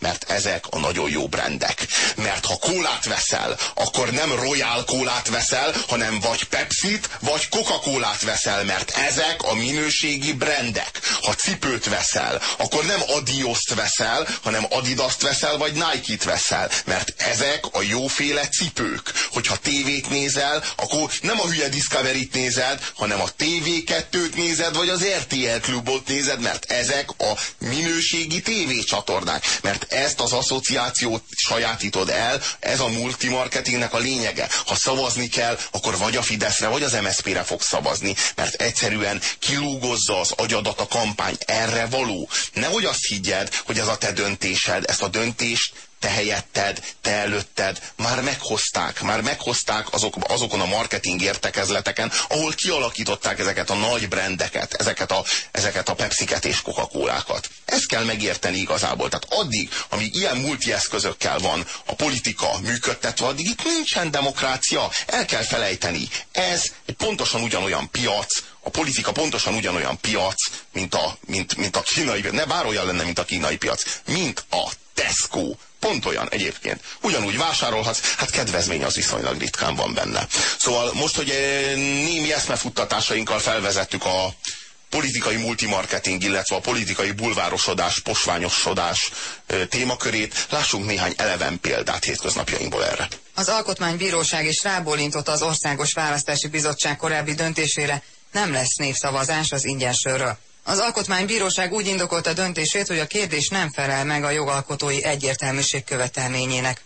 Mert ezek a nagyon jó brendek. Mert ha kólát veszel, akkor nem Royal kólát veszel, hanem vagy Pepsi-t, vagy Coca-Colát veszel, mert ezek a minőségi brendek. Ha cipőt veszel, akkor nem Adios-t veszel, hanem Adidas-t veszel, vagy Nike-t veszel, mert ezek a jóféle cipők. Hogyha tévét nézel, akkor nem a hülye Discovery-t nézed, hanem a TV2-t nézed, vagy az RTL klubot nézed, mert ezek a minőségi tévécsatornák. Mert ezt az asszociációt sajátítod el, ez a multimarketingnek a lényege. Ha szavazni kell, akkor vagy a Fideszre, vagy az MSZP-re fog szavazni, mert egyszerűen kilúgozza az agyadat a kampány. Erre való. Nehogy azt higgyed, hogy ez a te döntésed, ezt a döntést te helyetted, te előtted már meghozták, már meghozták azok, azokon a marketing értekezleteken, ahol kialakították ezeket a nagy brendeket, ezeket a, ezeket a Pepsiket és Coca-Colákat. Ezt kell megérteni igazából. Tehát addig, amíg ilyen multieszközökkel van a politika működtetve, addig itt nincsen demokrácia. El kell felejteni. Ez egy pontosan ugyanolyan piac, a politika pontosan ugyanolyan piac, mint a, mint, mint a kínai, ne bár olyan lenne, mint a kínai piac, mint a Tesco. Pont olyan egyébként. Ugyanúgy vásárolhatsz, hát kedvezmény az viszonylag ritkán van benne. Szóval most, hogy eh, némi eszmefuttatásainkkal felvezettük a politikai multimarketing, illetve a politikai bulvárosodás, posványosodás eh, témakörét, lássunk néhány eleven példát hétköznapjainkból erre. Az Alkotmánybíróság is rábólintott az Országos Választási Bizottság korábbi döntésére, nem lesz népszavazás az ingyen sörről. Az Alkotmánybíróság úgy indokolta döntését, hogy a kérdés nem felel meg a jogalkotói egyértelműség követelményének.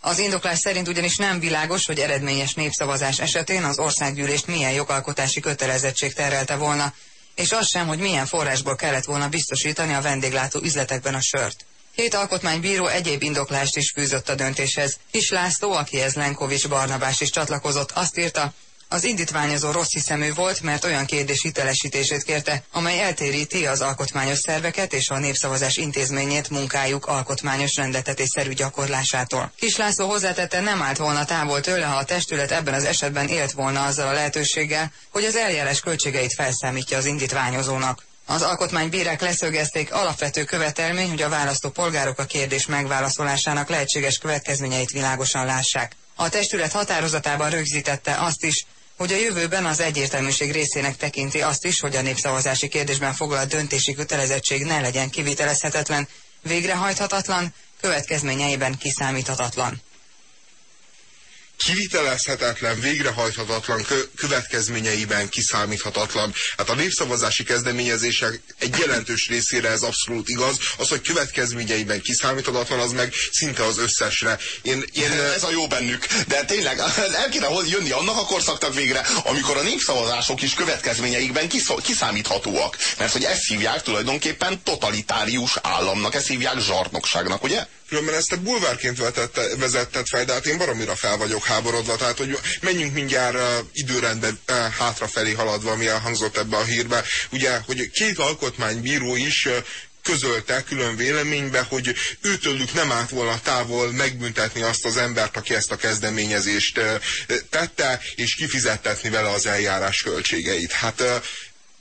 Az indoklás szerint ugyanis nem világos, hogy eredményes népszavazás esetén az országgyűlést milyen jogalkotási kötelezettség terelte volna, és az sem, hogy milyen forrásból kellett volna biztosítani a vendéglátó üzletekben a sört. Hét alkotmánybíró egyéb indoklást is fűzött a döntéshez. Kis László, akihez Lenkovics Barnabás is csatlakozott, azt írta, az indítványozó rossz hiszemű volt, mert olyan kérdés hitelesítését kérte, amely eltéríti az alkotmányos szerveket és a népszavazás intézményét munkájuk alkotmányos rendetetésszerű gyakorlásától. Kis László hozzátette, nem állt volna távol tőle, ha a testület ebben az esetben élt volna azzal a lehetőséggel, hogy az eljárás költségeit felszámítja az indítványozónak. Az alkotmánybírák leszögezték alapvető követelmény, hogy a választó polgárok a kérdés megválaszolásának lehetséges következményeit világosan lássák. A testület határozatában rögzítette azt is, hogy a jövőben az egyértelműség részének tekinti azt is, hogy a népszavazási kérdésben foglalt döntési kötelezettség ne legyen kivitelezhetetlen, végrehajthatatlan, következményeiben kiszámíthatatlan kivitelezhetetlen, végrehajthatatlan, következményeiben kiszámíthatatlan. Hát a népszavazási kezdeményezések egy jelentős részére ez abszolút igaz. Az, hogy következményeiben kiszámíthatatlan, az meg szinte az összesre. Én, én... Ez a jó bennük. De tényleg el kéne jönni annak a korszaknak végre, amikor a népszavazások is következményeikben kiszámíthatóak. Mert hogy ezt hívják tulajdonképpen totalitárius államnak, ezt hívják zsarnokságnak, ugye? Különben ezt a bulvárként vetette, vezetted fel, de hát én baromira fel vagyok háborodva, tehát hogy menjünk mindjárt uh, időrendben uh, hátrafelé haladva, ami elhangzott ebbe a hírbe. Ugye, hogy két alkotmánybíró is uh, közölte külön véleménybe, hogy őtőlük nem állt volna távol megbüntetni azt az embert, aki ezt a kezdeményezést tette, és kifizettetni vele az eljárás költségeit. Hát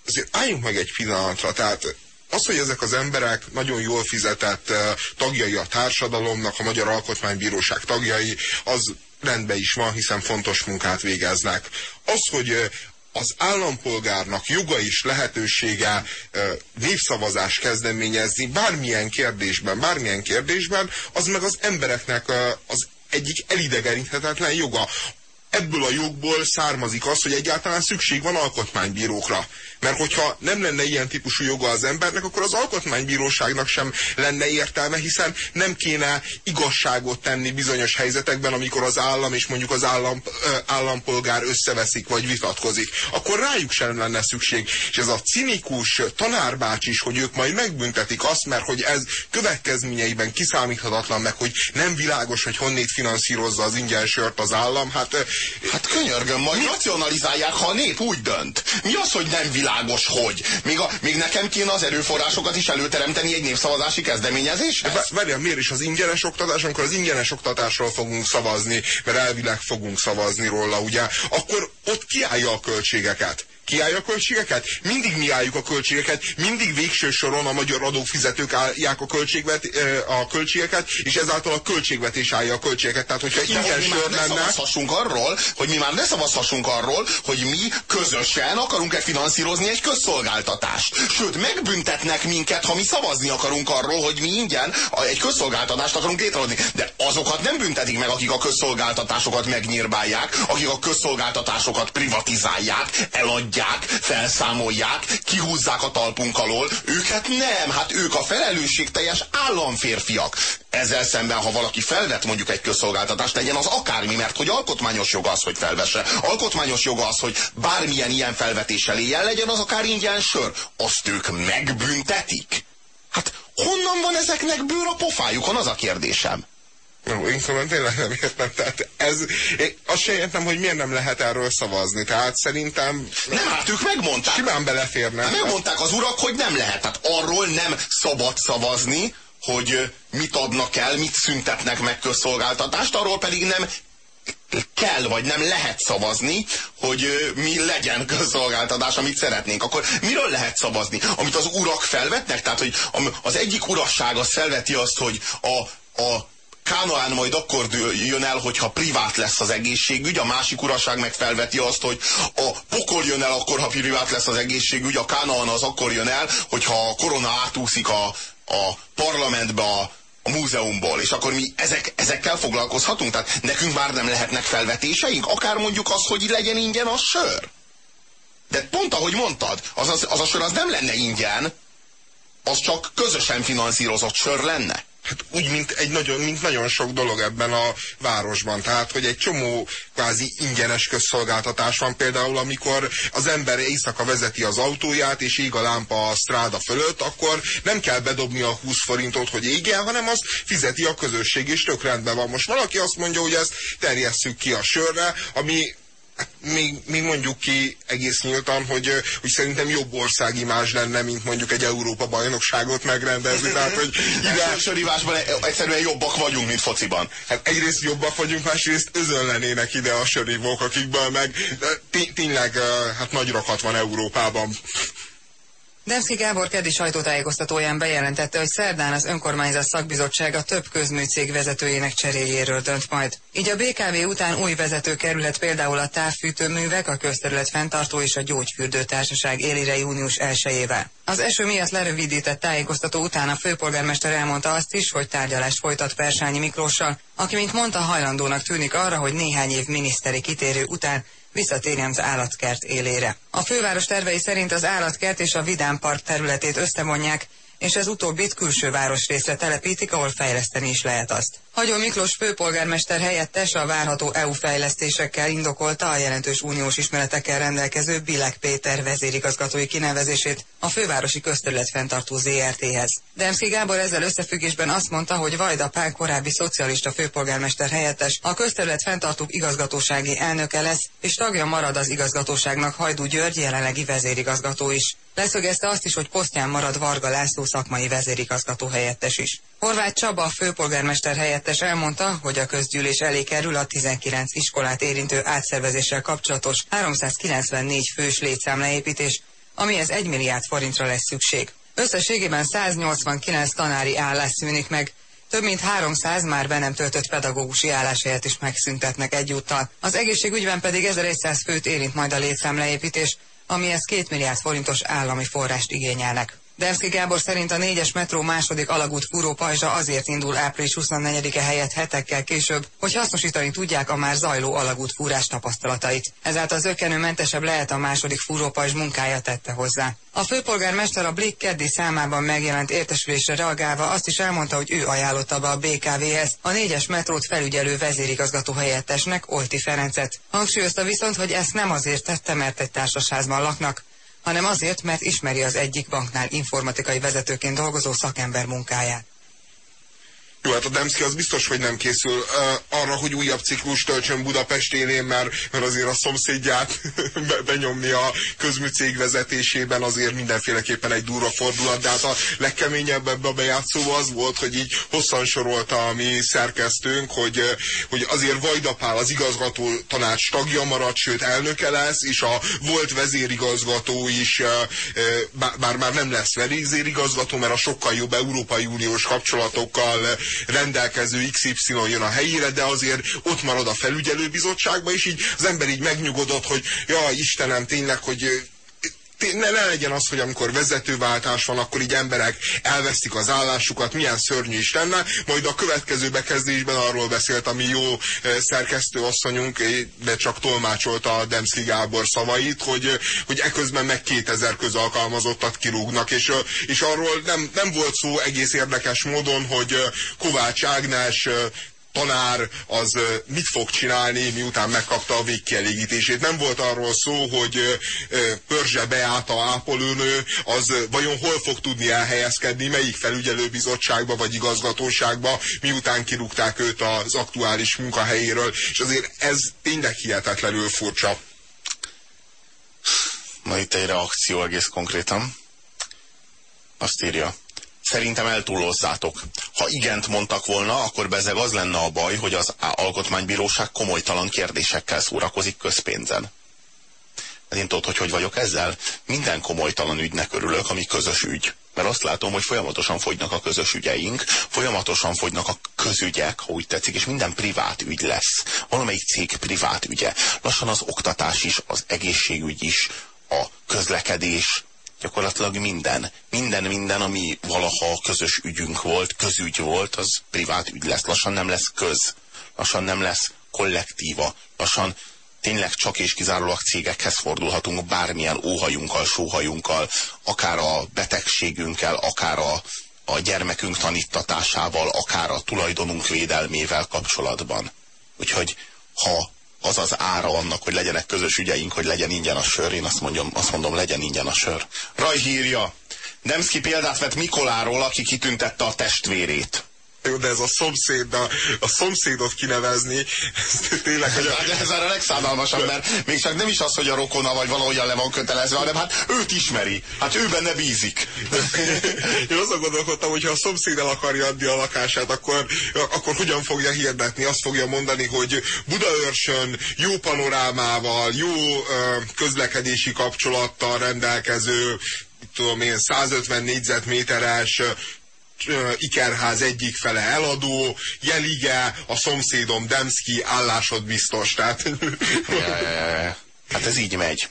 azért álljunk meg egy pillanatra, tehát az, hogy ezek az emberek nagyon jól fizetett eh, tagjai a társadalomnak, a Magyar Alkotmánybíróság tagjai, az rendben is van, hiszen fontos munkát végeznek. Az, hogy eh, az állampolgárnak joga és lehetősége eh, népszavazás kezdeményezni bármilyen kérdésben, bármilyen kérdésben, az meg az embereknek az egyik elidegeníthetetlen joga. Ebből a jogból származik az, hogy egyáltalán szükség van alkotmánybírókra. Mert hogyha nem lenne ilyen típusú joga az embernek, akkor az alkotmánybíróságnak sem lenne értelme, hiszen nem kéne igazságot tenni bizonyos helyzetekben, amikor az állam és mondjuk az állam, állampolgár összeveszik vagy vitatkozik. Akkor rájuk sem lenne szükség. És ez a cinikus tanárbács is, hogy ők majd megbüntetik azt, mert hogy ez következményeiben kiszámíthatatlan, meg hogy nem világos, hogy honnét finanszírozza az ingyen sört az állam. Hát, hát könyörgöm, majd mi? racionalizálják, ha a nép úgy dönt. Mi az, hogy nem világos? hogy. Még, a, még nekem kéne az erőforrásokat is előteremteni egy népszavazási kezdeményezéshez. Várjál, miért is az ingyenes oktatás, amikor az ingyenes oktatásról fogunk szavazni, mert elvileg fogunk szavazni róla, ugye, akkor ott kiállja a költségeket kiállja a költségeket? Mindig mi álljuk a költségeket, mindig végső soron a magyar adófizetők állják a, költségvet, a költségeket, és ezáltal a költségvetés állja a költségeket. Tehát, hogyha ingyen sor lenne... szavazhassunk arról, hogy mi már ne szavazhassunk arról, hogy mi közösen akarunk-e finanszírozni egy közszolgáltatást. Sőt, megbüntetnek minket, ha mi szavazni akarunk arról, hogy mi ingyen egy közszolgáltatást akarunk létrehozni. De azokat nem büntetik meg, akik a közszolgáltatásokat megnyírbálják, akik a közszolgáltatásokat privatizálják, eladják, adják, felszámolják, kihúzzák a talpunk alól, őket nem, hát ők a felelősségteljes államférfiak. Ezzel szemben, ha valaki felvet mondjuk egy közszolgáltatást, legyen az akármi, mert hogy alkotmányos joga az, hogy felvesse. Alkotmányos joga az, hogy bármilyen ilyen felvetéssel éljen, legyen az akár ingyen sör. Azt ők megbüntetik? Hát honnan van ezeknek bőr a pofájukon, az a kérdésem. Jó, én szóval tényleg nem értem. Tehát ez, én azt sem értem, hogy miért nem lehet erről szavazni. Tehát szerintem... Nem, hát ők megmondták. Simán beleférnek. Megmondták az urak, hogy nem lehet. Tehát arról nem szabad szavazni, hogy mit adnak el, mit szüntetnek meg közszolgáltatást, arról pedig nem kell, vagy nem lehet szavazni, hogy mi legyen közszolgáltatás, amit szeretnénk. Akkor miről lehet szavazni? Amit az urak felvetnek? Tehát, hogy az egyik urasság az felveti azt, hogy a, a Kánaán majd akkor jön el, hogyha privát lesz az egészségügy, a másik uraság meg felveti azt, hogy a pokol jön el akkor, ha privát lesz az egészségügy, a Kánaán az akkor jön el, hogyha a korona átúszik a, a parlamentbe a, a múzeumból, és akkor mi ezek, ezekkel foglalkozhatunk? Tehát nekünk már nem lehetnek felvetéseink? Akár mondjuk az, hogy legyen ingyen a sör? De pont ahogy mondtad, az, az, az a sör az nem lenne ingyen, az csak közösen finanszírozott sör lenne. Hát úgy, mint egy nagyon, mint nagyon sok dolog ebben a városban. Tehát, hogy egy csomó kvázi ingyenes közszolgáltatás van például, amikor az ember éjszaka vezeti az autóját, és ég a lámpa a stráda fölött, akkor nem kell bedobni a 20 forintot, hogy égjen, hanem azt fizeti a közösség, és tök rendben van. Most valaki azt mondja, hogy ezt terjesszük ki a sörre, ami még, még mondjuk ki egész nyíltan, hogy, hogy szerintem jobb országimázs lenne, mint mondjuk egy Európa bajnokságot megrendezni. Tehát, hogy ide... sörívásban egyszerűen jobbak vagyunk, mint fociban. Hát egyrészt jobbak vagyunk, másrészt özönlenének ide a sörívók, akikből meg tényleg hát nagy rakat van Európában. Demszki Gábor keddi sajtótájékoztatóján bejelentette, hogy szerdán az önkormányzat szakbizottsága több közműcég vezetőjének cseréjéről dönt majd. Így a BKV után új vezető kerülhet például a távfűtőművek, a közterület fenntartó és a gyógyfürdő társaság élire június 1-ével. Az eső miatt lerövidített tájékoztató után a főpolgármester elmondta azt is, hogy tárgyalást folytat Persányi Miklóssal, aki, mint mondta, hajlandónak tűnik arra, hogy néhány év miniszteri kitérő után visszatérjen az állatkert élére. A főváros tervei szerint az állatkert és a Vidám Park területét összevonják, és ez utóbbit külső városrészre telepítik, ahol fejleszteni is lehet azt. Hagyó Miklós főpolgármester helyettes a várható EU fejlesztésekkel indokolta a jelentős uniós ismeretekkel rendelkező Bilek Péter vezérigazgatói kinevezését a fővárosi közterület fenntartó ZRT-hez. Demszki Gábor ezzel összefüggésben azt mondta, hogy Vajda Pál korábbi szocialista főpolgármester helyettes a közterület fenntartók igazgatósági elnöke lesz, és tagja marad az igazgatóságnak Hajdú György jelenlegi vezérigazgató is. Leszögezte azt is, hogy posztján marad Varga László szakmai vezérigazgató helyettes is. Horváth Csaba, főpolgármester helyettes elmondta, hogy a közgyűlés elé kerül a 19 iskolát érintő átszervezéssel kapcsolatos 394 fős létszámleépítés, amihez 1 milliárd forintra lesz szükség. Összességében 189 tanári állás szűnik meg, több mint 300 már be nem töltött pedagógusi álláshelyet is megszüntetnek egyúttal. Az egészségügyben pedig 1100 főt érint majd a létszámleépítés, amihez 2 milliárd forintos állami forrást igényelnek. Demszki Gábor szerint a négyes metró második alagút fúrópajzsa azért indul április 24-e helyett hetekkel később, hogy hasznosítani tudják a már zajló alagút fúrás tapasztalatait. Ezáltal zökkenőmentesebb lehet a második fúrópajzs munkája tette hozzá. A főpolgármester a Blick keddi számában megjelent értesülésre reagálva azt is elmondta, hogy ő ajánlotta be a BKV-hez a négyes metrót felügyelő vezérigazgató helyettesnek, Olti Ferencet. Hangsúlyozta viszont, hogy ezt nem azért tette, mert egy társasházban laknak, hanem azért, mert ismeri az egyik banknál informatikai vezetőként dolgozó szakember munkáját. Jó, hát a Demszki az biztos, hogy nem készül uh, arra, hogy újabb ciklus töltsön Budapest élén, mert, mert azért a szomszédját be, benyomni a közműcég vezetésében azért mindenféleképpen egy durva fordulat, de hát a legkeményebb ebbe a bejátszóba az volt, hogy így hosszan sorolta a mi szerkesztőnk, hogy, hogy azért Vajdapál az igazgató tanács tagja marad, sőt elnöke lesz, és a volt vezérigazgató is, bár már nem lesz vezérigazgató, mert a sokkal jobb Európai Uniós kapcsolatokkal rendelkező XY jön a helyére, de azért ott marad a felügyelőbizottságban, és így az ember így megnyugodott, hogy ja, Istenem, tényleg, hogy ne, ne legyen az, hogy amikor vezetőváltás van, akkor így emberek elvesztik az állásukat, milyen szörnyű is lenne. Majd a következő bekezdésben arról beszélt, ami jó szerkesztő asszonyunk, de csak tolmácsolta a Demszki Gábor szavait, hogy, hogy eközben meg 2000 közalkalmazottat kirúgnak, és, és arról nem, nem volt szó egész érdekes módon, hogy Kovács Ágnes tanár az mit fog csinálni, miután megkapta a végkielégítését. Nem volt arról szó, hogy Pörzse Beáta ápolónő az vajon hol fog tudni elhelyezkedni, melyik felügyelőbizottságba vagy igazgatóságba, miután kirúgták őt az aktuális munkahelyéről, és azért ez tényleg hihetetlenül furcsa. Na itt egy reakció egész konkrétan. Azt írja. Szerintem eltúlozzátok. Ha igent mondtak volna, akkor bezeg az lenne a baj, hogy az alkotmánybíróság komolytalan kérdésekkel szórakozik közpénzen. De én tudod, hogy hogy vagyok ezzel? Minden komolytalan ügynek örülök, ami közös ügy. Mert azt látom, hogy folyamatosan fogynak a közös ügyeink, folyamatosan fogynak a közügyek, ha úgy tetszik, és minden privát ügy lesz. Valamelyik cég privát ügye. Lassan az oktatás is, az egészségügy is, a közlekedés, gyakorlatilag minden, minden, minden, ami valaha közös ügyünk volt, közügy volt, az privát ügy lesz. Lassan nem lesz köz, lassan nem lesz kollektíva, lassan tényleg csak és kizárólag cégekhez fordulhatunk bármilyen óhajunkkal, sóhajunkkal, akár a betegségünkkel, akár a a gyermekünk tanítatásával, akár a tulajdonunk védelmével kapcsolatban. Úgyhogy ha az az ára annak, hogy legyenek közös ügyeink, hogy legyen ingyen a sör, én azt, mondjam, azt mondom, legyen ingyen a sör. Rajhírja! Nemszki példát vett Mikoláról, aki kitüntette a testvérét. Jó, de ez a szomszéd, a, a szomszédot kinevezni, ez tényleg, hogy a... Hát ez a legszánalmasabb, mert még csak nem is az, hogy a rokona vagy valahogyan le van kötelezve, hanem hát őt ismeri, hát ő benne bízik. Én azon gondolkodtam, hogy ha a szomszéd el akarja adni a lakását, akkor, akkor hogyan fogja hirdetni? Azt fogja mondani, hogy Budaörsön jó panorámával, jó közlekedési kapcsolattal rendelkező tudom én, 150 négyzetméteres Ikerház egyik fele eladó, jelige, a szomszédom Demszki, állásod biztos. Tehát... ja, ja, ja. Hát ez így megy.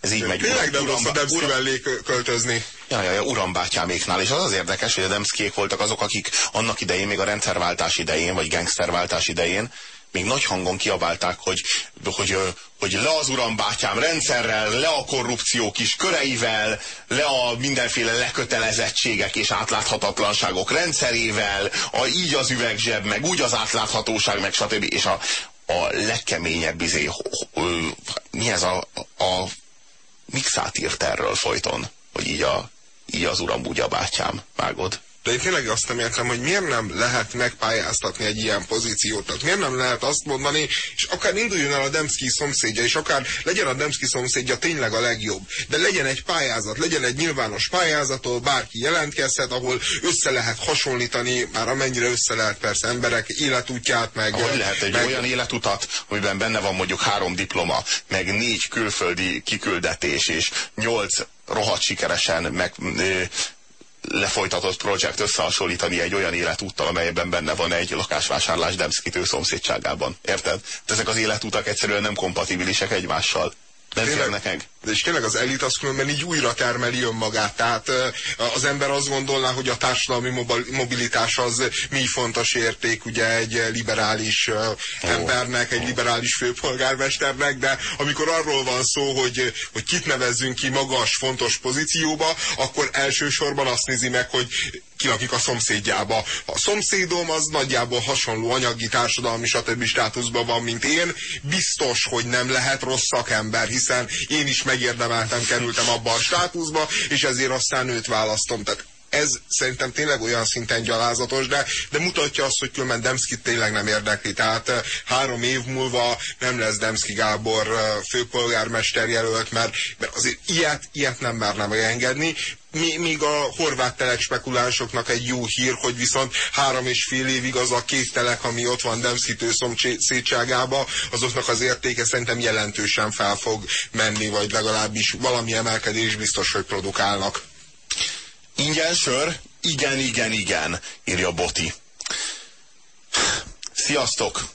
Ez így megy. Tényleg nem rossz a Demszki mellé költözni. Ja, ja, ja, urambátyáméknál. És az az érdekes, hogy a Demszkiék voltak azok, akik annak idején, még a rendszerváltás idején, vagy gangsterváltás idején, még nagy hangon kiabálták, hogy, hogy, hogy le az uram bátyám rendszerrel, le a korrupció kis köreivel, le a mindenféle lekötelezettségek és átláthatatlanságok rendszerével, a, így az üvegzseb, meg úgy az átláthatóság, meg stb. És a, a legkeményebb izé, mi ez a, a mixát írt erről folyton, hogy így, a, így az uram úgy a bátyám, vágod? De én tényleg azt nem értem, hogy miért nem lehet megpályáztatni egy ilyen pozíciót. Tehát miért nem lehet azt mondani, és akár induljon el a Demszki szomszédja, és akár legyen a Demszki szomszédja tényleg a legjobb. De legyen egy pályázat, legyen egy nyilvános pályázat, ahol bárki jelentkezhet, ahol össze lehet hasonlítani, már amennyire össze lehet persze emberek életútját, meg... Ahogy lehet egy meg... olyan életutat, amiben benne van mondjuk három diploma, meg négy külföldi kiküldetés, és nyolc rohadt sikeresen meg lefolytatott projekt összehasonlítani egy olyan életúttal, amelyben benne van egy lakásvásárlás Demszkitő szomszédságában. Érted? De ezek az életutak egyszerűen nem kompatibilisek egymással. Nem férnek meg. De és tényleg az elit az különben így újra termeli önmagát. Tehát az ember azt gondolná, hogy a társadalmi mobilitás az mi fontos érték, ugye egy liberális embernek, egy liberális főpolgármesternek, de amikor arról van szó, hogy, hogy kit nevezzünk ki magas, fontos pozícióba, akkor elsősorban azt nézi meg, hogy ki lakik a szomszédjába. A szomszédom az nagyjából hasonló anyagi, társadalmi, stb. státuszban van, mint én. Biztos, hogy nem lehet rossz szakember, hiszen én is megérdemeltem, kerültem abba a státuszba, és ezért aztán őt választom. Tehát ez szerintem tényleg olyan szinten gyalázatos, de, de mutatja azt, hogy különben Demszki tényleg nem érdekli. Tehát eh, három év múlva nem lesz Demszki Gábor eh, főpolgármester jelölt, mert, mert azért ilyet, ilyet nem merne megengedni. Míg a horvát telek spekulánsoknak egy jó hír, hogy viszont három és fél évig az a két telek, ami ott van Demszkitő szomszédságába, azoknak az értéke szerintem jelentősen fel fog menni, vagy legalábbis valami emelkedés biztos, hogy produkálnak. Ingyen sör? Igen, igen, igen, írja Boti. Sziasztok!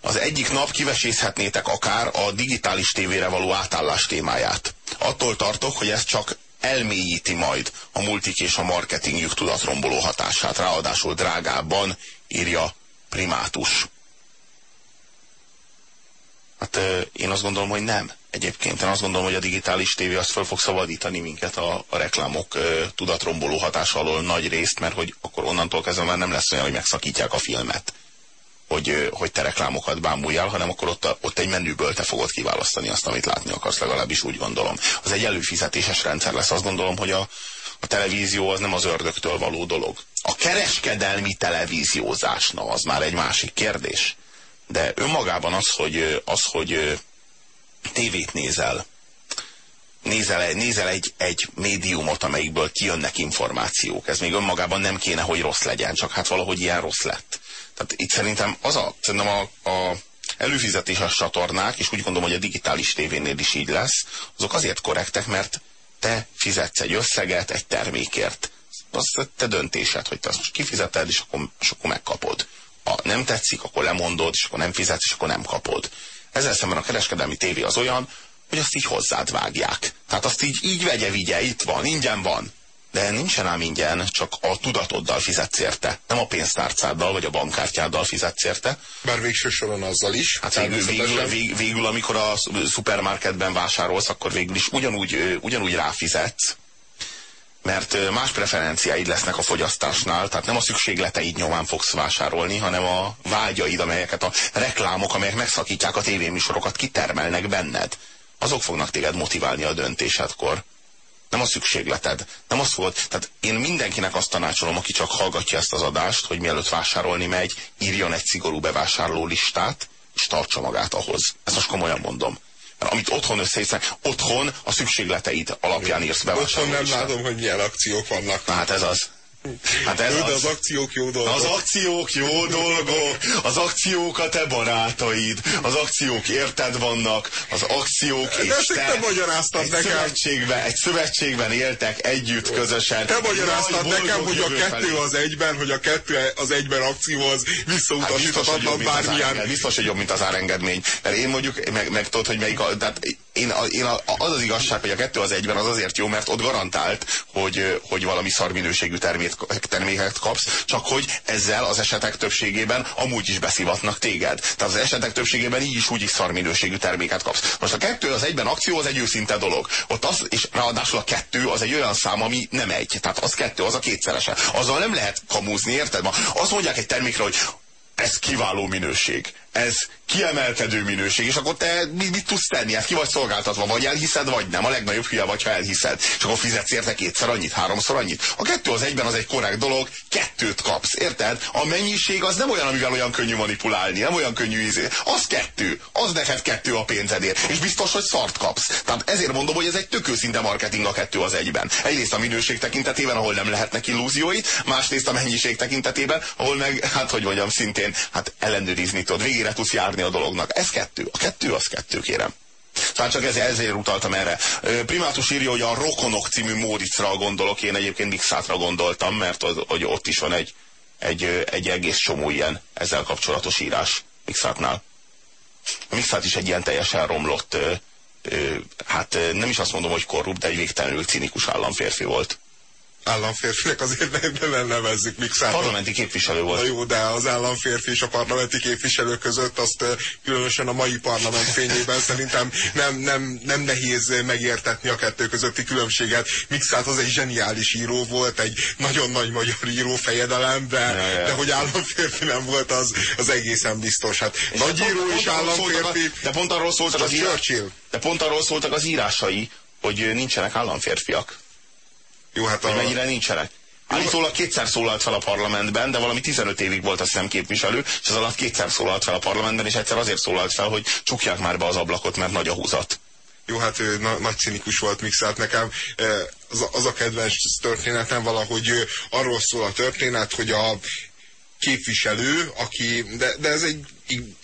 Az egyik nap kivesészhetnétek akár a digitális tévére való átállás témáját. Attól tartok, hogy ez csak elmélyíti majd a multik és a marketingjük tudatromboló hatását, ráadásul drágábban, írja Primátus. Hát én azt gondolom, hogy nem. Egyébként én azt gondolom, hogy a digitális tévé azt fel fog szabadítani minket a, a reklámok ö, tudatromboló hatása alól nagy részt, mert hogy akkor onnantól kezdve már nem lesz olyan, hogy megszakítják a filmet, hogy, ö, hogy te reklámokat bámuljál, hanem akkor ott, a, ott egy menüből te fogod kiválasztani azt, amit látni akarsz, legalábbis úgy gondolom. Az egy előfizetéses rendszer lesz. Azt gondolom, hogy a, a televízió az nem az ördögtől való dolog. A kereskedelmi televíziózás, na az már egy másik kérdés. De önmagában az, hogy, az, hogy tévét nézel, nézel, nézel egy, egy médiumot, amelyikből kijönnek információk. Ez még önmagában nem kéne, hogy rossz legyen, csak hát valahogy ilyen rossz lett. Tehát itt szerintem az a, szerintem a, a előfizetéses csatornák, és úgy gondolom, hogy a digitális tévénél is így lesz, azok azért korrektek, mert te fizetsz egy összeget egy termékért. Az te döntésed, hogy te azt most kifizeted, és akkor, és akkor megkapod. Ha nem tetszik, akkor lemondod, és akkor nem fizetsz, és akkor nem kapod. Ezzel szemben a kereskedelmi tévé az olyan, hogy azt így hozzád vágják. Tehát azt így, így vegye, vigye, itt van, ingyen van. De nincsen ám ingyen, csak a tudatoddal fizetsz érte. Nem a pénztárcáddal vagy a bankkártyáddal fizetsz érte. Bár végső soron azzal is. Hát végül, végül, végül, végül, amikor a szupermarketben vásárolsz, akkor végül is ugyanúgy, ugyanúgy ráfizetsz. Mert más preferenciáid lesznek a fogyasztásnál, tehát nem a szükségleteid nyomán fogsz vásárolni, hanem a vágyaid, amelyeket a reklámok, amelyek megszakítják a tévéműsorokat, kitermelnek benned. Azok fognak téged motiválni a döntésedkor. Nem a szükségleted. Nem az volt. Tehát én mindenkinek azt tanácsolom, aki csak hallgatja ezt az adást, hogy mielőtt vásárolni megy, írjon egy szigorú bevásárló listát, és tartsa magát ahhoz. Ezt most komolyan mondom amit otthon összehisznek, otthon a szükségleteid alapján írsz be. Otthon nem látom, hogy milyen akciók vannak. Na, hát ez az. Hát ez az. az akciók jó dolgok. Az akciók jó dolgok, az akciók a te barátaid, az akciók érted vannak, az akciók De és te, te magyaráztad egy nekem. Szövetségben, egy szövetségben éltek együtt, közösen. Te magyaráztad nekem, hogy a kettő felé. az egyben, hogy a kettő az egyben akció az visszautasíthatatlan hát bármilyen. Biztos, hogy jobb, mint az árengedmény. Mert én mondjuk, meg, meg tudod, hogy melyik a, tehát én, a, én a, az az igazság, hogy a kettő az egyben az azért jó, mert ott garantált, hogy, hogy valami szarminőségű termét, terméket kapsz, csak hogy ezzel az esetek többségében amúgy is beszivatnak téged. Tehát az esetek többségében így is úgy is szarminőségű terméket kapsz. Most a kettő az egyben akció, az egy őszinte dolog. Ott az, és ráadásul a kettő az egy olyan szám, ami nem egy. Tehát az kettő, az a kétszerese. Azzal nem lehet kamúzni, érted? Ma azt mondják egy termékre, hogy ez kiváló minőség. Ez kiemelkedő minőség, és akkor te mit, mit tudsz tenni? Hát ki vagy szolgáltatva, vagy elhiszed, vagy nem. A legnagyobb hülye vagy, ha elhiszed. És akkor fizetsz érte kétszer annyit, háromszor annyit. A kettő az egyben az egy korrekt dolog, kettőt kapsz, érted? A mennyiség az nem olyan, amivel olyan könnyű manipulálni, nem olyan könnyű izé. Az kettő, az neked kettő a pénzedért. És biztos, hogy szart kapsz. Tehát ezért mondom, hogy ez egy tök őszinte marketing a kettő az egyben. Egyrészt a minőség tekintetében, ahol nem lehetnek illúzióit, másrészt a mennyiség tekintetében, ahol meg, hát hogy mondjam, szintén, hát ellenőrizni tudod, végére tudsz járni a dolognak. Ez kettő. A kettő az kettő, kérem. Tehát csak ezért, ezért utaltam erre. Primátus írja, hogy a Rokonok című Móricra gondolok, én egyébként Mixátra gondoltam, mert az, hogy ott is van egy, egy, egy egész csomó ilyen ezzel kapcsolatos írás Mixátnál. A Mixát is egy ilyen teljesen romlott, hát nem is azt mondom, hogy korrupt, de egy végtelenül cinikus államférfi volt államférfinek azért nem, nem nevezzük mixátot. Parlamenti képviselő volt. Na jó, de az államférfi és a parlamenti képviselő között azt különösen a mai parlament fényében szerintem nem, nem, nem nehéz megértetni a kettő közötti különbséget. Mixát az egy zseniális író volt, egy nagyon nagy magyar író fejedelem, de, ja, ja. de hogy államférfi nem volt, az, az egészen biztos. Hát és nagy író pont, és államférfi. De pont arról szóltak az, az Churchill. De pont arról szóltak az írásai, hogy nincsenek államférfiak. Jó, hát a... Hogy mennyire nincsenek. Állítólag kétszer szólalt fel a parlamentben, de valami 15 évig volt a szem képviselő, és az alatt kétszer szólalt fel a parlamentben, és egyszer azért szólalt fel, hogy csukják már be az ablakot, mert nagy a húzat. Jó, hát ő na, nagy cinikus volt Mixát nekem. Az a, az a kedvenc történetem valahogy arról szól a történet, hogy a képviselő, aki, de, de ez egy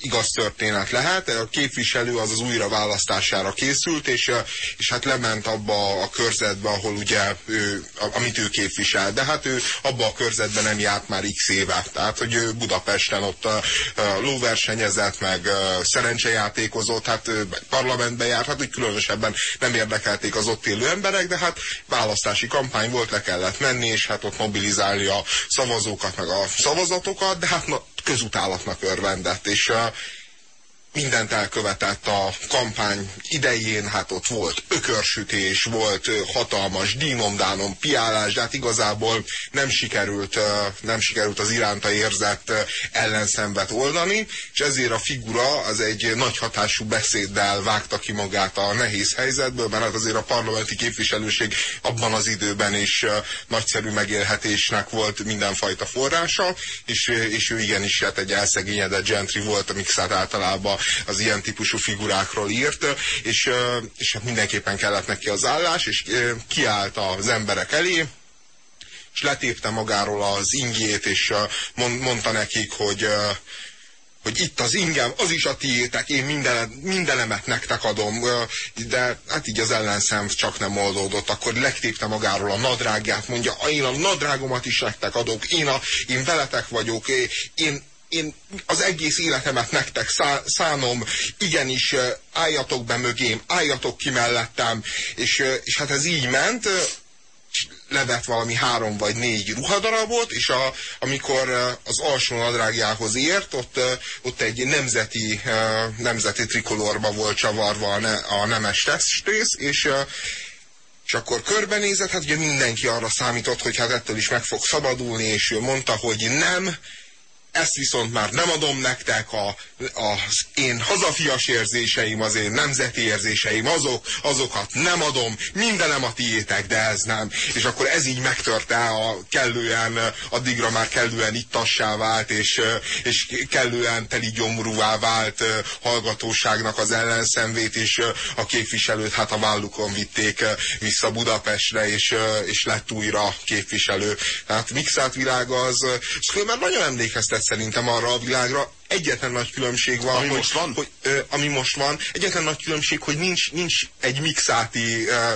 igaz történet lehet. A képviselő az az újra választására készült, és, és hát lement abba a körzetbe, ahol ugye ő, amit ő képvisel. De hát ő abba a körzetben nem járt már x éve. Tehát, hogy ő Budapesten ott a, a lóversenyezett, meg szerencsejátékozott, hát parlamentbe járt, hát úgy különösebben nem érdekelték az ott élő emberek, de hát választási kampány volt, le kellett menni, és hát ott mobilizálni a szavazókat, meg a szavazatokat, de hát na, közutálatnak örvendett, és mindent elkövetett a kampány idején, hát ott volt ökörsütés, volt hatalmas dínomdánom, piálás, de hát igazából nem sikerült, nem sikerült az iránta érzett ellenszenvet oldani, és ezért a figura az egy nagy hatású beszéddel vágta ki magát a nehéz helyzetből, mert hát azért a parlamenti képviselőség abban az időben is nagyszerű megélhetésnek volt mindenfajta forrása, és, és ő igenis hát egy elszegényedett gentry volt, amik általában az ilyen típusú figurákról írt, és, és hát mindenképpen kellett neki az állás, és kiállt az emberek elé, és letépte magáról az ingjét, és mondta nekik, hogy hogy itt az ingem, az is a tiétek, én minden, mindenemet nektek adom, de hát így az ellenszem csak nem oldódott, akkor legtépte magáról a nadrágját, mondja, én a nadrágomat is nektek adok, én, a, én veletek vagyok, én, én az egész életemet nektek szá, szánom, igenis álljatok be mögém, álljatok ki mellettem, és, és hát ez így ment, levett valami három vagy négy ruhadarabot, és a, amikor az alsó nadrágjához ért, ott, ott egy nemzeti, nemzeti trikolorba volt csavarva a, ne, a nemes testrész, és, és akkor körbenézett, hát ugye mindenki arra számított, hogy hát ettől is meg fog szabadulni, és ő mondta, hogy nem, ezt viszont már nem adom nektek, a, az én hazafias érzéseim, az én nemzeti érzéseim, azok, azokat nem adom, mindenem a tiétek, de ez nem. És akkor ez így megtörte a kellően, addigra már kellően ittassá vált, és, és kellően teli gyomrúvá vált hallgatóságnak az ellenszenvét, és a képviselőt hát a vállukon vitték vissza Budapestre, és, és lett újra képviselő. Tehát mixált világ az, és már nagyon emlékeztet szerintem arra a világra. Egyetlen nagy különbség van, ami hogy, most van, hogy, ö, ami most van. Egyetlen nagy különbség, hogy nincs, nincs egy mixáti ö,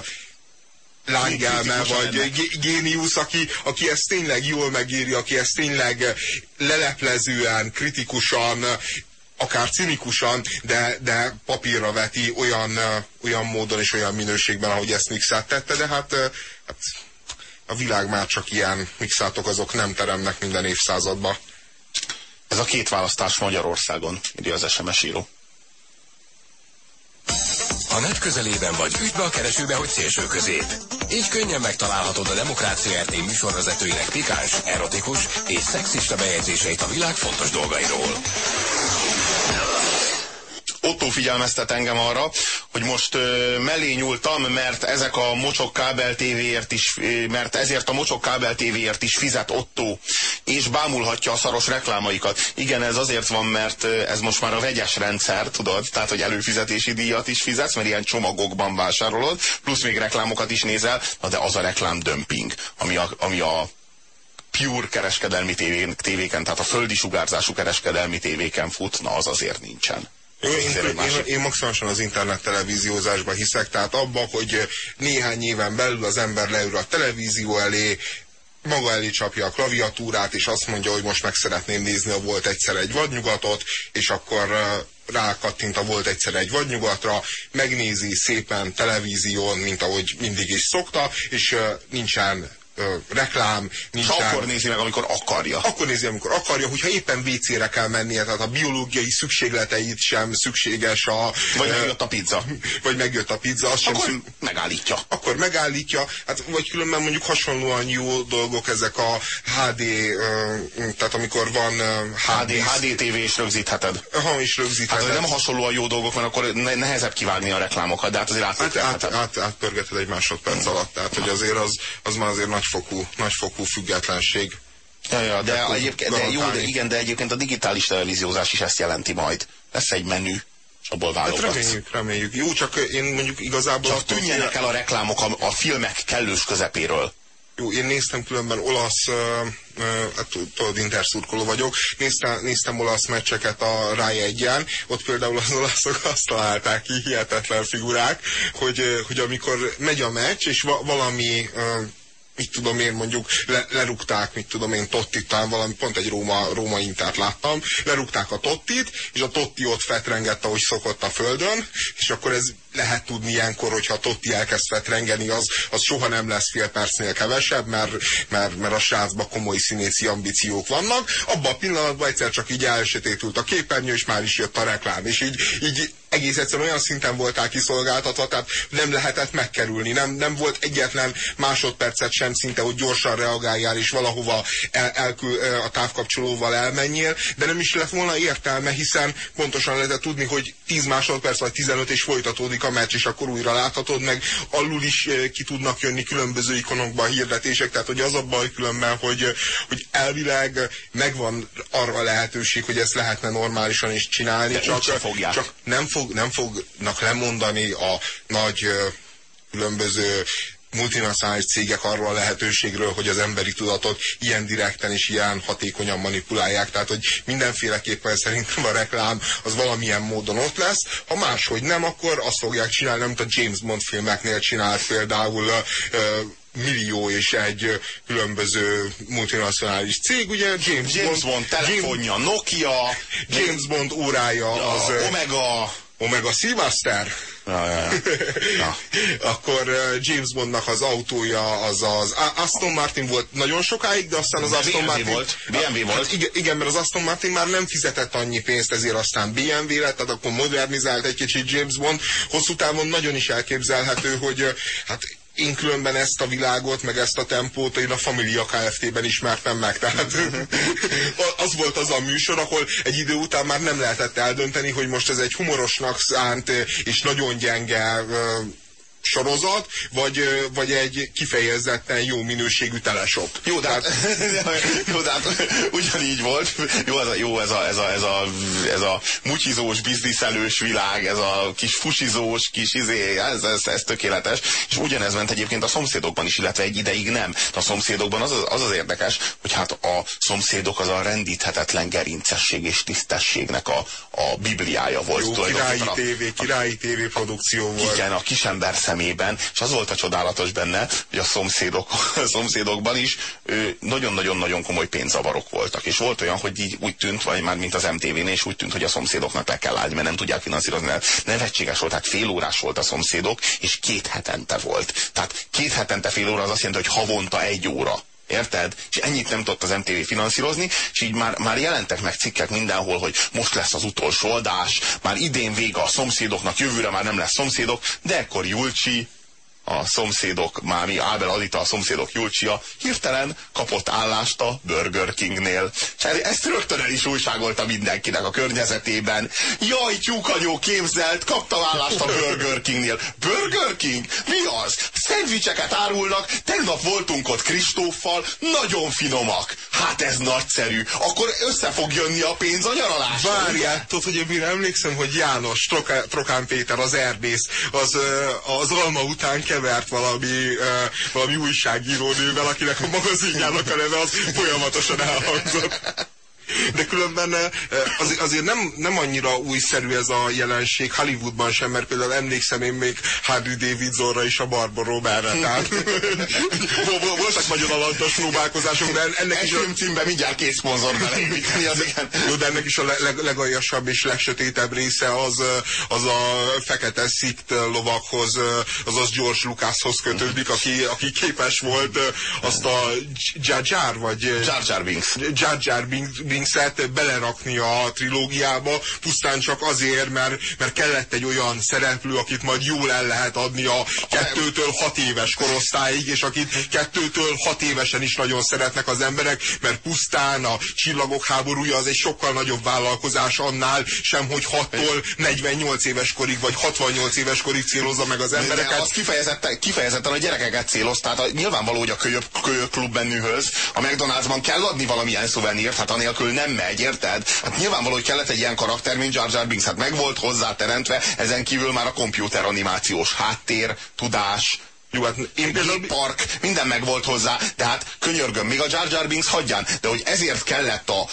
lángelme, vagy géniusz, aki, aki ezt tényleg jól megírja, aki ezt tényleg leleplezően, kritikusan, akár cinikusan, de, de papírra veti olyan, olyan módon és olyan minőségben, ahogy ezt mixát tette, de hát, hát a világ már csak ilyen mixátok azok nem teremnek minden évszázadba. Ez a két választás Magyarországon, írja az SMS író. A net közelében vagy ügybe a keresőbe, hogy szélső közép. Így könnyen megtalálhatod a Demokrácia RT műsorvezetőinek pikáns, erotikus és szexista bejegyzéseit a világ fontos dolgairól. Otto figyelmeztet engem arra, hogy most ö, mellé nyúltam, mert ezek a mocsok kábel tévéért is, mert ezért a mocsok kábel tévéért is fizet Otto, és bámulhatja a szaros reklámaikat. Igen, ez azért van, mert ez most már a vegyes rendszer, tudod, tehát, hogy előfizetési díjat is fizetsz, mert ilyen csomagokban vásárolod, plusz még reklámokat is nézel, na de az a reklám dömping, ami a, ami a pure kereskedelmi tévén, tévéken, tehát a földi sugárzású kereskedelmi tévéken fut, na az azért nincsen. Én, én, én, én maximálisan az internet televíziózásba hiszek, tehát abba, hogy néhány éven belül az ember leül a televízió elé, maga elé csapja a klaviatúrát, és azt mondja, hogy most meg szeretném nézni a Volt egyszer egy vadnyugatot, és akkor rákattint a Volt egyszer egy vadnyugatra, megnézi szépen televízión, mint ahogy mindig is szokta, és nincsen ö, reklám, nincs. akkor nézi meg, amikor akarja. Akkor nézi, amikor akarja, hogyha éppen WC-re kell mennie, tehát a biológiai szükségleteit sem szükséges a... Vagy megjött a pizza. Vagy megjött a pizza, azt akkor sem megállítja. Akkor megállítja, hát vagy különben mondjuk hasonlóan jó dolgok ezek a HD, tehát amikor van HD, HD TV és rögzítheted. Ha is rögzítheted. Hát nem hasonlóan jó dolgok, mert akkor ne, nehezebb kivágni a reklámokat, de hát azért át, át, át, átpörgeted egy másodperc alatt, tehát hogy azért az, az már azért nagyfokú, nagyfokú függetlenség. Ja, ja, de, egyébként, de, jó, de igen, de egyébként a digitális televíziózás is ezt jelenti majd. Lesz egy menü, és abból Hát válogatsz. reméljük, reméljük. Jó, csak én mondjuk igazából... Csak tűnjenek félek- el a reklámok a, a filmek kellős közepéről. Jó, én néztem különben olasz, hát tudod, interszurkoló vagyok, néztem, néztem olasz meccseket a Rai 1 ott például az olaszok azt találták ki, hihetetlen figurák, hogy, hogy amikor megy a meccs, és va, valami mit tudom én, mondjuk le, lerúgták, mit tudom én, Tottit, talán valami, pont egy Róma, Róma Intert láttam, lerúgták a Tottit, és a Totti ott fetrengett, ahogy szokott a földön, és akkor ez lehet tudni ilyenkor, hogyha Totti elkezd fetrengeni, az, az soha nem lesz fél percnél kevesebb, mert, mert, mert a srácban komoly színészi ambíciók vannak. Abban a pillanatban egyszer csak így elsötétült a képernyő, és már is jött a reklám, és így, így egész egyszerűen olyan szinten voltál kiszolgáltatva, tehát nem lehetett megkerülni, nem, nem volt egyetlen másodpercet sem szinte, hogy gyorsan reagáljál, és valahova el, elkül, a távkapcsolóval elmenjél, de nem is lett volna értelme, hiszen pontosan lehetett tudni, hogy 10 másodperc vagy 15 és folytatódik a meccs, és akkor újra láthatod, meg. Alul is eh, ki tudnak jönni különböző ikonokban hirdetések, tehát hogy az a baj különben, hogy, hogy elvileg megvan arra a lehetőség, hogy ezt lehetne normálisan is csinálni, De csak, csak nem, fog, nem fognak lemondani a nagy ö, különböző multinacionális cégek arról a lehetőségről, hogy az emberi tudatot ilyen direkten és ilyen hatékonyan manipulálják. Tehát, hogy mindenféleképpen szerintem a reklám az valamilyen módon ott lesz. Ha máshogy nem, akkor azt fogják csinálni, amit a James Bond filmeknél csinált például millió és egy különböző multinacionális cég, ugye James, James Bond telefonja, Nokia, James Bond órája az ö, Omega. Omega Seamaster. Ja, ja, ja. Ja. Akkor uh, James Bondnak az autója az az Aston Martin volt nagyon sokáig, de aztán az Aston BMW Martin... volt, BMW volt. Hát igen, igen, mert az Aston Martin már nem fizetett annyi pénzt, ezért aztán BMW lett, tehát akkor modernizált egy kicsit James Bond. Hosszú távon nagyon is elképzelhető, hogy uh, hát én különben ezt a világot, meg ezt a tempót én a Familia Kft-ben ismertem meg. Tehát az volt az a műsor, ahol egy idő után már nem lehetett eldönteni, hogy most ez egy humorosnak szánt és nagyon gyenge sorozat, vagy, vagy egy kifejezetten jó minőségű telesop. Jó, de, hát, jó, de hát ugyanígy volt. Jó, ez a, jó, ez a, ez a, ez a, ez a mutyizós, bizniszelős világ, ez a kis fusizós, kis izé, ez, ez, ez tökéletes. És ugyanez ment egyébként a szomszédokban is, illetve egy ideig nem. A szomszédokban az az, az, az érdekes, hogy hát a szomszédok az a rendíthetetlen gerincesség és tisztességnek a, a bibliája volt. Jó, királyi tévé, királyi tévé produkció volt. Igen, a kisember szemében, és az volt a csodálatos benne, hogy a szomszédok, a szomszédokban is nagyon-nagyon-nagyon komoly pénzavarok voltak. És volt olyan, hogy így úgy tűnt, vagy már mint az MTV-nél, és úgy tűnt, hogy a szomszédoknak le kell állni, mert nem tudják finanszírozni. Nevetséges volt, tehát fél órás volt a szomszédok, és két hetente volt. Tehát két hetente fél óra az azt jelenti, hogy havonta egy óra. Érted? És ennyit nem tudott az MTV finanszírozni, és így már, már jelentek meg cikkek mindenhol, hogy most lesz az utolsó adás, már idén vége a szomszédoknak, jövőre már nem lesz szomszédok, de ekkor Julcsi a szomszédok, Mámi, Ábel Adita, a szomszédok Julcsia hirtelen kapott állást a Burger Kingnél. És ezt rögtön el is újságolta mindenkinek a környezetében. Jaj, tyúkanyó képzelt, kapta állást a Burger Kingnél. Burger King? Mi az? Szendvicseket árulnak, tegnap voltunk ott Kristóffal, nagyon finomak. Hát ez nagyszerű. Akkor össze fog jönni a pénz a nyaralásra. Várjál, tudod, hogy én emlékszem, hogy János, Trokán Péter, az erdész, az, az alma után kevert valami, valami újságírónővel, akinek a magazinjának a neve az folyamatosan elhangzott. De különben az, azért nem, nem annyira újszerű ez a jelenség Hollywoodban sem, mert például emlékszem én még Harry Davidsonra és a Barbara Robertre. Tehát voltak nagyon alantas próbálkozások, de ennek is... a címben mindjárt két szponzor beleépíteni, az igen. Jó, de ennek is a leg, legaljasabb és legsötétebb része az, az a fekete szikt lovakhoz, azaz George Lucashoz kötődik, aki, aki képes volt azt a Jar Jar, vagy... Jar Jar Binks. Jar Jar Binks, Binks-et belerakni a trilógiába, pusztán csak azért, mert, mert kellett egy olyan szereplő, akit majd jól el lehet adni a kettőtől hat éves korosztályig, és akit kettőtől hat évesen is nagyon szeretnek az emberek, mert pusztán a csillagok háborúja az egy sokkal nagyobb vállalkozás annál, sem hogy 6-tól 48 éves korig, vagy 68 éves korig célozza meg az embereket. De az kifejezetten, kifejezetten a gyerekeket céloz, tehát a, nyilvánvaló, hogy a kölyök, kölyök klub menühöz a McDonald'sban kell adni valamilyen szuvenírt, hát anélkül nélkül nem megy, érted? Hát nyilvánvaló, hogy kellett egy ilyen karakter, mint Jar Jar Binks. Hát meg volt hozzá teremtve, ezen kívül már a komputer animációs háttér, tudás, hát én például... park, minden meg volt hozzá, tehát könyörgöm, még a Jar Jar Binks hagyján, de hogy ezért kellett a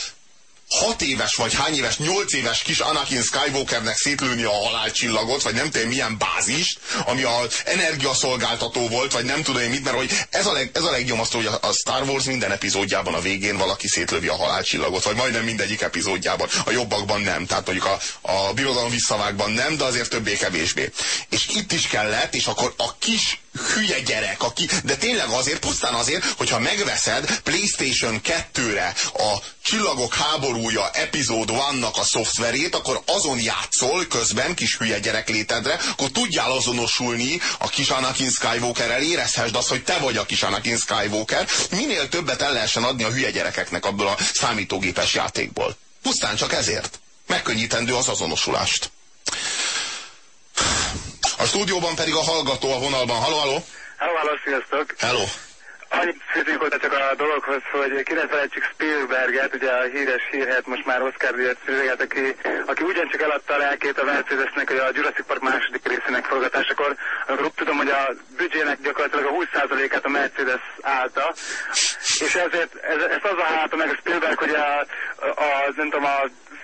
hat éves vagy hány éves, nyolc éves kis Anakin Skywalkernek szétlőni a halálcsillagot, vagy nem tudom milyen bázist, ami az energiaszolgáltató volt, vagy nem tudom én mit, mert hogy ez a, leg, ez a legnyomasztó, hogy a Star Wars minden epizódjában a végén valaki szétlövi a halálcsillagot, vagy majdnem mindegyik epizódjában, a jobbakban nem, tehát mondjuk a, a birodalom visszavágban nem, de azért többé-kevésbé. És itt is kellett, és akkor a kis hülye gyerek, aki, de tényleg azért, pusztán azért, hogyha megveszed PlayStation 2-re a Csillagok háborúja epizód vannak a szoftverét, akkor azon játszol közben kis hülye gyerek létedre, akkor tudjál azonosulni a kis Anakin Skywalker-el, érezhessd azt, hogy te vagy a kis Anakin Skywalker, minél többet el lehessen adni a hülye gyerekeknek abból a számítógépes játékból. Pusztán csak ezért. Megkönnyítendő az azonosulást. A stúdióban pedig a hallgató a vonalban. Halló, halló! Halló, halló, sziasztok! Hello! Annyit fűzünk hozzá csak a dologhoz, hogy ki ne felejtsük Spielberget, ugye a híres hírhet most már Oscar díjat Spielberget, aki, aki ugyancsak eladta a lelkét a Mercedesnek, hogy a Jurassic Park második részének forgatásakor, akkor úgy tudom, hogy a büdzsének gyakorlatilag a 20%-át a Mercedes állta, és ezért ez, ezt az a háta meg a Spielberg, hogy a, a, a nem tudom, a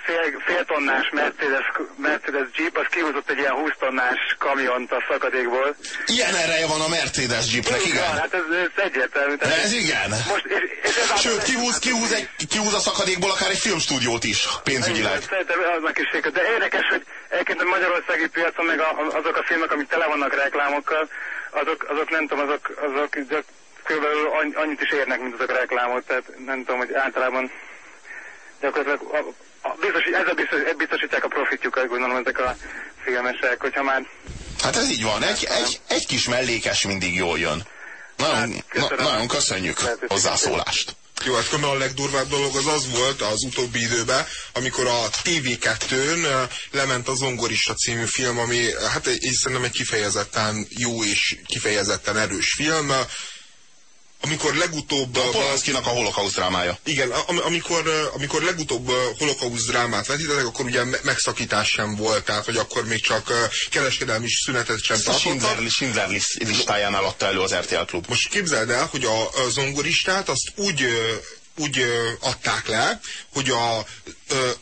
fél, fél tonnás Mercedes, Mercedes Jeep, az kihúzott egy ilyen 20 tonnás kamiont a szakadékból. Ilyen ereje van a Mercedes Jeepnek, igen? igen? Hát ez, ez egyértelmű. De ez igen. Most, és, és ez Sőt, kihúz, kihúz, egy, kihúz a szakadékból akár egy filmstúdiót is, pénzügyileg. Szerintem aznak is de érdekes, hogy egyébként a magyarországi piacon meg a, azok a filmek, amik tele vannak reklámokkal, azok, azok nem tudom, azok, azok kb. annyit is érnek, mint azok a reklámok, tehát nem tudom, hogy általában gyakorlatilag a, biztos, ezzel biztos, biztosítják a profitjukat, gondolom ezek a filmesek, hogyha már Hát ez így van. Egy, egy, egy kis mellékes mindig jól jön. Nagyon, Hát, na, nagyon köszönjük hozzászólást. Jó, hát a legdurvább dolog az az volt az utóbbi időben, amikor a TV2-n ö, lement a Zongorista című film, ami hát egy, szerintem egy kifejezetten jó és kifejezetten erős film. Amikor legutóbb... A Polanszkinak a holokauszt drámája. Igen, am- amikor, amikor legutóbb ö, holokauszt drámát vetítettek, akkor ugye me- megszakítás sem volt, tehát hogy akkor még csak kereskedelmi szünetet sem tartottak. Schindler, Schindler lis- listájánál adta elő az RTL Klub. Most képzeld el, hogy a, a zongoristát azt úgy, úgy adták le, hogy a,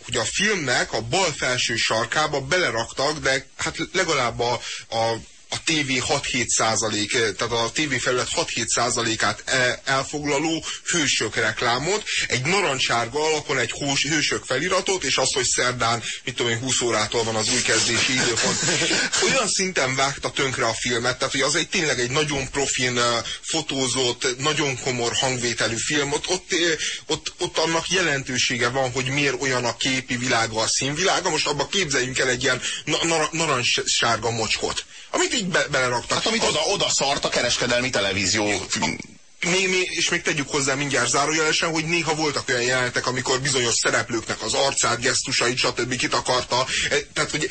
hogy a filmnek a bal felső sarkába beleraktak, de hát legalább a, a a TV 6-7 százalék, tehát a TV felület 6-7 százalékát e, elfoglaló hősök reklámot, egy narancsárga alapon egy hús, hősök feliratot, és az, hogy szerdán, mit tudom én, 20 órától van az új kezdési időpont. Olyan szinten vágta tönkre a filmet, tehát hogy az egy tényleg egy nagyon profin ö, fotózott, nagyon komor hangvételű film, ott, ott, ott, ott annak jelentősége van, hogy miért olyan a képi világa, a színvilága, most abba képzeljünk el egy ilyen na, na, narancssárga mocskot, amit így be, beleraktak. Hát amit oda, oda szart a kereskedelmi televízió. még, még, és még tegyük hozzá mindjárt zárójelesen, hogy néha voltak olyan jelenetek, amikor bizonyos szereplőknek az arcát, gesztusait, stb. kitakarta. E, Tehát, hogy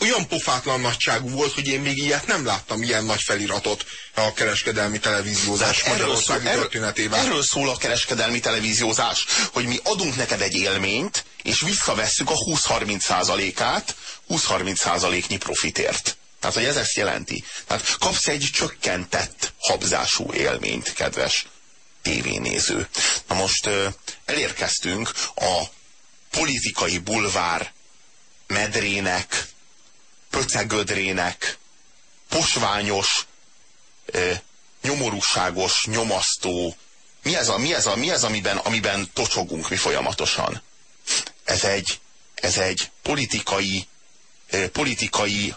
olyan pofátlan nagyságú volt, hogy én még ilyet nem láttam, ilyen nagy feliratot a kereskedelmi televíziózás Magyarországi erről, történetében. erről szól a kereskedelmi televíziózás, hogy mi adunk neked egy élményt, és visszavesszük a 20-30 százalékát 20-30 százaléknyi profitért. Tehát, hogy ez ezt jelenti. Tehát kapsz egy csökkentett habzású élményt, kedves tévénéző. Na most elérkeztünk a politikai bulvár medrének, pöcegödrének, posványos, nyomorúságos, nyomasztó, mi ez, a, mi ez, a, mi ez amiben, amiben tocsogunk mi folyamatosan? Ez egy, ez egy politikai, politikai,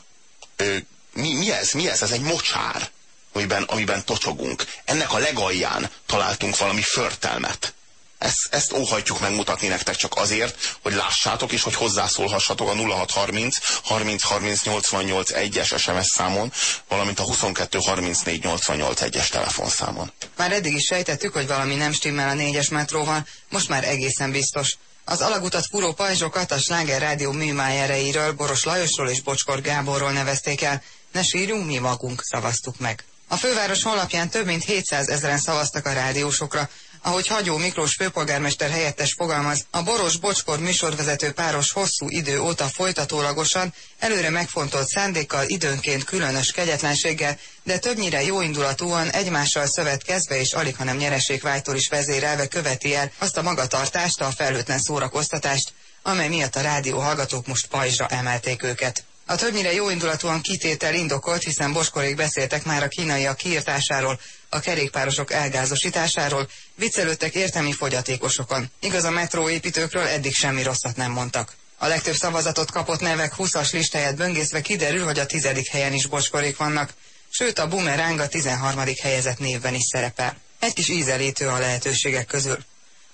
mi, mi ez, mi ez? Ez egy mocsár, amiben, amiben tocsogunk. Ennek a legalján találtunk valami förtelmet. Ezt, ezt óhajtjuk megmutatni nektek csak azért, hogy lássátok és hogy hozzászólhassatok a 0630 30 30 88 1-es SMS számon, valamint a 22 34 88 1-es telefonszámon. Már eddig is sejtettük, hogy valami nem stimmel a négyes metróval, most már egészen biztos. Az alagutat furó pajzsokat a Sláger Rádió műmájereiről, Boros Lajosról és Bocskor Gáborról nevezték el. Ne sírjunk, mi magunk szavaztuk meg. A főváros honlapján több mint 700 ezeren szavaztak a rádiósokra. Ahogy Hagyó Miklós főpolgármester helyettes fogalmaz, a Boros-Bocskor műsorvezető páros hosszú idő óta folytatólagosan, előre megfontolt szándékkal, időnként különös kegyetlenséggel, de többnyire jóindulatúan egymással szövetkezve és alig hanem nyereségvágytól is vezérelve követi el azt a magatartást, a felhőtlen szórakoztatást, amely miatt a rádió hallgatók most pajzsra emelték őket. A többnyire jóindulatúan kitétel indokolt, hiszen Boskorék beszéltek már a kínaiak kiirtásáról, a kerékpárosok elgázosításáról, viccelődtek értelmi fogyatékosokon. Igaz a metróépítőkről eddig semmi rosszat nem mondtak. A legtöbb szavazatot kapott nevek 20-as listáját böngészve kiderül, hogy a tizedik helyen is Boskorék vannak, sőt a bumeráng a 13. helyezett névben is szerepel. Egy kis ízelítő a lehetőségek közül.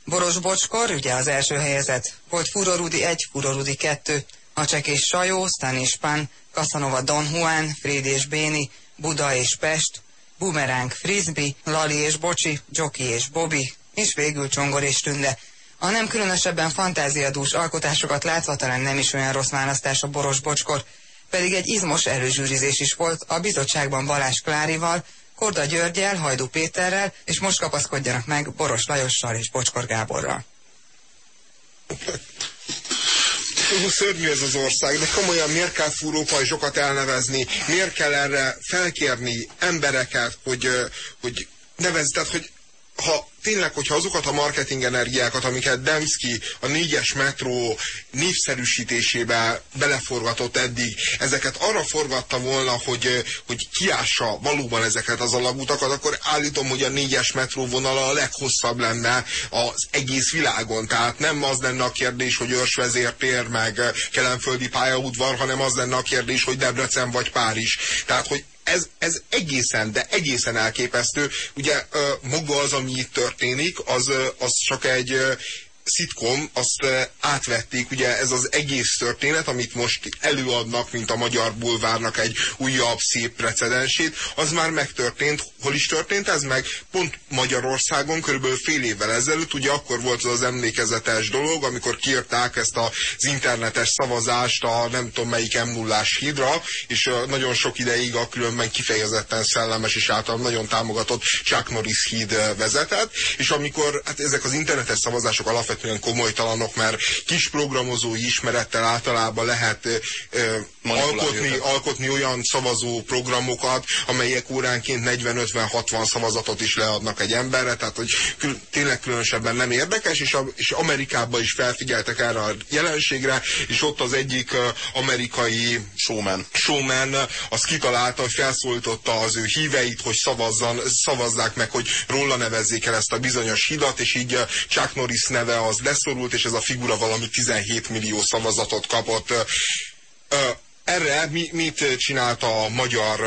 Boros Bocskor, ugye az első helyezett, volt Furorudi 1, Furorudi 2, Hacsek és Sajó, Stan és Pan, Casanova Don Juan, Fréd és Béni, Buda és Pest, Bumerang Frisbee, Lali és Bocsi, Joki és Bobby, és végül Csongor és Tünde. A nem különösebben fantáziadús alkotásokat látva talán nem is olyan rossz választás a Boros Bocskor, pedig egy izmos előzsűrizés is volt a bizottságban Balázs Klárival, Korda Györgyel, Hajdú Péterrel, és most kapaszkodjanak meg Boros Lajossal és Bocskor Gáborral. Szörnyű ez az ország, de komolyan miért kell fúrópajzsokat elnevezni, miért kell erre felkérni embereket, hogy, hogy nevezz, tehát, hogy ha tényleg, hogyha azokat a marketing energiákat, amiket Demszki a négyes metró népszerűsítésébe beleforgatott eddig, ezeket arra forgatta volna, hogy, hogy kiássa valóban ezeket az alagutakat, akkor állítom, hogy a négyes metró vonala a leghosszabb lenne az egész világon. Tehát nem az lenne a kérdés, hogy Őrsvezértér meg Kelenföldi pályaudvar, hanem az lenne a kérdés, hogy Debrecen vagy Párizs. Tehát, hogy ez, ez egészen, de egészen elképesztő. Ugye maga az, ami itt történik, az, az csak egy, szitkom, azt átvették, ugye ez az egész történet, amit most előadnak, mint a magyar bulvárnak egy újabb szép precedensét, az már megtörtént. Hol is történt ez meg? Pont Magyarországon, körülbelül fél évvel ezelőtt, ugye akkor volt az az emlékezetes dolog, amikor kiírták ezt az internetes szavazást a nem tudom melyik m 0 hídra, és nagyon sok ideig a különben kifejezetten szellemes és által nagyon támogatott Chuck Norris híd vezetett, és amikor hát ezek az internetes szavazások alapvetően komolytalanok, mert kis programozói ismerettel általában lehet alkotni, alkotni olyan szavazó programokat, amelyek óránként 40-50-60 szavazatot is leadnak egy emberre, tehát hogy kül, tényleg különösebben nem érdekes, és, a, és Amerikában is felfigyeltek erre a jelenségre, és ott az egyik amerikai showman. showman az kitalálta, hogy felszólította az ő híveit, hogy szavazzan, szavazzák meg, hogy róla nevezzék el ezt a bizonyos hidat, és így Chuck Norris neve az leszorult, és ez a figura valami 17 millió szavazatot kapott. Erre mi, mit csinálta a magyar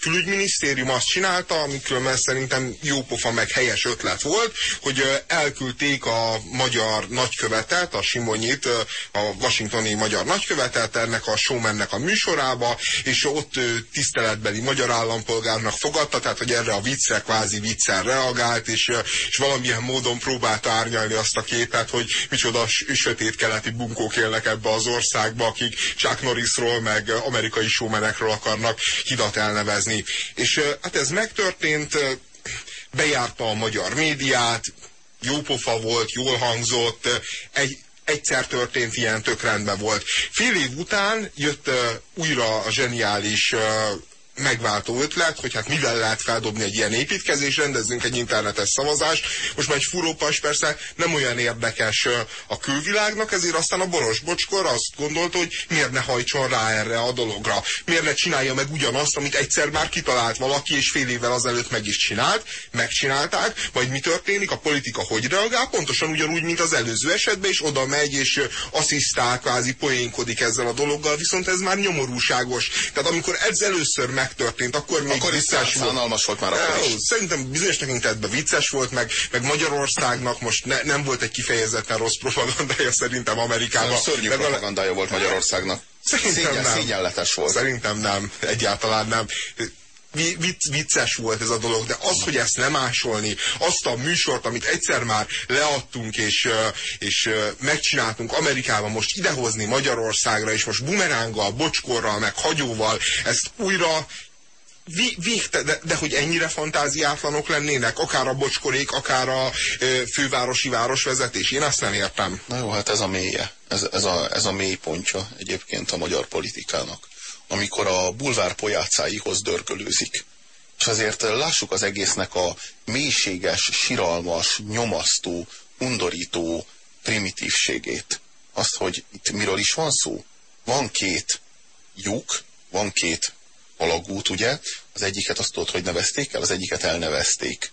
külügyminisztérium azt csinálta, amikről szerintem jópofa meg helyes ötlet volt, hogy elküldték a magyar nagykövetet, a Simonyit, a washingtoni magyar nagykövetet ennek a showmannek a műsorába, és ott tiszteletbeli magyar állampolgárnak fogadta, tehát hogy erre a viccre kvázi viccel reagált, és, és valamilyen módon próbálta árnyalni azt a képet, hogy micsoda sötét-keleti bunkók élnek ebbe az országba, akik Chuck Norrisról, meg amerikai showmanekről akarnak hidat elnevezni tenni. És hát ez megtörtént, bejárta a magyar médiát, jópofa volt, jól hangzott, egy, egyszer történt ilyen, tök rendben volt. Fél év után jött újra a zseniális megváltó ötlet, hogy hát mivel lehet feldobni egy ilyen építkezés, rendezzünk egy internetes szavazást. Most már egy furópas persze nem olyan érdekes a külvilágnak, ezért aztán a Boros Bocskor azt gondolta, hogy miért ne hajtson rá erre a dologra. Miért ne csinálja meg ugyanazt, amit egyszer már kitalált valaki, és fél évvel azelőtt meg is csinált, megcsinálták, majd mi történik, a politika hogy reagál, pontosan ugyanúgy, mint az előző esetben, és oda megy, és asszisztál, kvázi poénkodik ezzel a dologgal, viszont ez már nyomorúságos. Tehát amikor ez először meg megtörtént, akkor még akkor vicces volt. Szánalmas volt már akkor is. Szerintem bizonyos tekintetben vicces volt, meg, meg Magyarországnak most ne, nem volt egy kifejezetten rossz propagandája szerintem Amerikában. Szörnyű meg propagandája volt Magyarországnak. Szerintem Szégyen, nem. Szégyenletes volt. Szerintem nem, egyáltalán nem vicc, vicces volt ez a dolog, de az, hogy ezt nem másolni, azt a műsort, amit egyszer már leadtunk és, és megcsináltunk Amerikában, most idehozni Magyarországra, és most bumeránggal, bocskorral, meg hagyóval, ezt újra végte, de, de hogy ennyire fantáziátlanok lennének, akár a bocskorék, akár a fővárosi városvezetés, én azt nem értem. Na jó, hát ez a mélye, ez, ez, a, ez a mély pontja egyébként a magyar politikának, amikor a bulvár pojácáihoz dörgölőzik. És azért lássuk az egésznek a mélységes, siralmas, nyomasztó, undorító primitívségét. Azt, hogy itt miről is van szó? Van két lyuk, van két alagút, ugye? Az egyiket azt tudod, hogy nevezték el, az egyiket elnevezték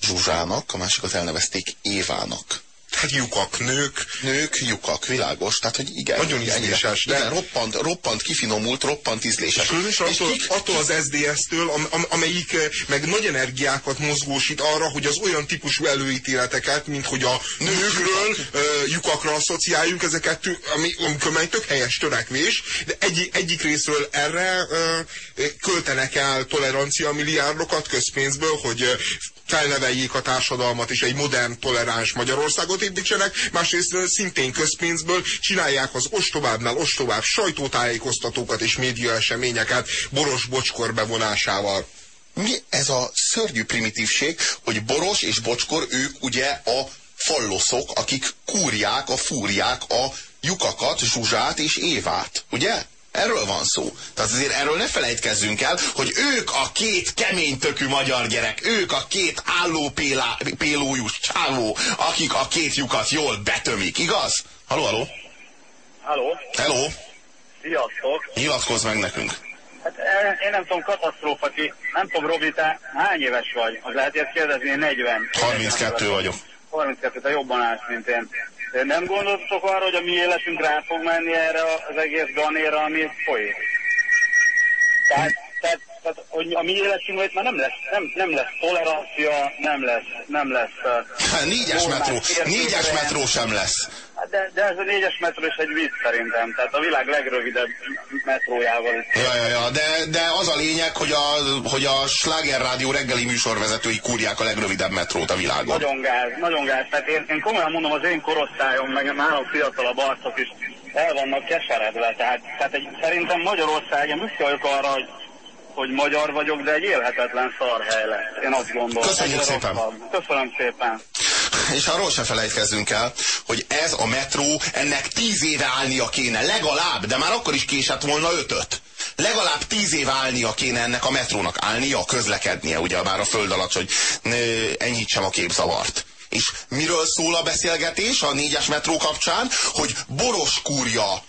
Zsuzsának, a másikat elnevezték Évának. Hát lyukak, nők. Nők, lyukak, világos. Tehát, hogy igen. Nagyon ízléses. De... Igen, roppant, roppant kifinomult, roppant ízléses. És, és attól, kik... attól az SDS-től, am, am, amelyik eh, meg nagy energiákat mozgósít arra, hogy az olyan típusú előítéleteket, mint hogy a nőkről uh, lyukakra asszociáljunk, ezeket, ami, ami tök helyes törekvés, de egy, egyik részről erre uh, költenek el tolerancia milliárdokat közpénzből, hogy felneveljék a társadalmat, és egy modern, toleráns Magyarországot építsenek, másrészt szintén közpénzből csinálják az ostobábbnál ostobább sajtótájékoztatókat és média eseményeket boros bocskor bevonásával. Mi ez a szörnyű primitívség, hogy boros és bocskor ők ugye a falloszok, akik kúrják, a fúrják a lyukakat, Zsuzsát és Évát, ugye? Erről van szó. Tehát azért erről ne felejtkezzünk el, hogy ők a két kemény tökű magyar gyerek, ők a két álló pélójus csávó, akik a két lyukat jól betömik, igaz? Haló, haló? Haló? Hello? Sziasztok! Nyilatkozz meg nekünk. Hát eh, én nem tudom, katasztrófa ki. Nem tudom, Robi, te hány éves vagy? Az lehet ilyet kérdezni, én 40. 32 vagyok. 32, te jobban állsz, mint én. Nem gondoltok arra, hogy a mi életünk rá fog menni erre az egész ganéra, ami folyik? Tehát, tehát, tehát, hogy a mi életünkben itt már nem lesz, nem, nem lesz tolerancia, nem lesz, nem lesz... Uh, négyes metró, négyes metró sem lesz. Hát de, de ez a négyes metró is egy vicc szerintem, tehát a világ legrövidebb metrójával. Ja, ja, ja, de, de az a lényeg, hogy a, hogy a Sláger Rádió reggeli műsorvezetői kúrják a legrövidebb metrót a világon. Nagyon gáz, nagyon gáz. Tehát én, én komolyan mondom, az én korosztályom, meg nálam fiatalabb arcok is el vannak keseredve. Tehát, tehát egy, szerintem Magyarország, én büszke vagyok arra, hogy hogy magyar vagyok, de egy élhetetlen szarhely lesz. Én azt gondolom. Köszönjük szépen. Köszönöm szépen. És arról se felejtkezzünk el, hogy ez a metró, ennek tíz éve állnia kéne, legalább, de már akkor is késett volna ötöt. Legalább tíz év állnia kéne ennek a metrónak, állnia, közlekednie, ugye már a föld alatt, hogy enyhítsem a képzavart. És miről szól a beszélgetés a négyes metró kapcsán? Hogy Boros kúrja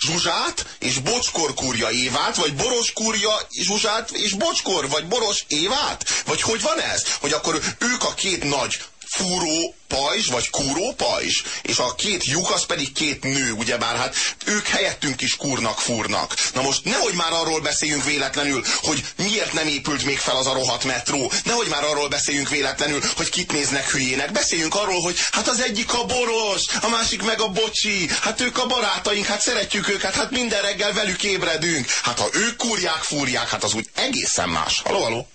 Zsuzsát és Bocskor kúrja Évát, vagy Boros kúrja Zsuzsát és Bocskor, vagy Boros Évát? Vagy hogy van ez? Hogy akkor ők a két nagy fúró pajzs, vagy kúró pajzs, és a két lyuk az pedig két nő, ugyebár hát ők helyettünk is kúrnak, fúrnak. Na most nehogy már arról beszéljünk véletlenül, hogy miért nem épült még fel az a rohadt metró, nehogy már arról beszéljünk véletlenül, hogy kit néznek hülyének, beszéljünk arról, hogy hát az egyik a boros, a másik meg a bocsi, hát ők a barátaink, hát szeretjük őket, hát minden reggel velük ébredünk. Hát ha ők kúrják, fúrják, hát az úgy egészen más. Haló, haló?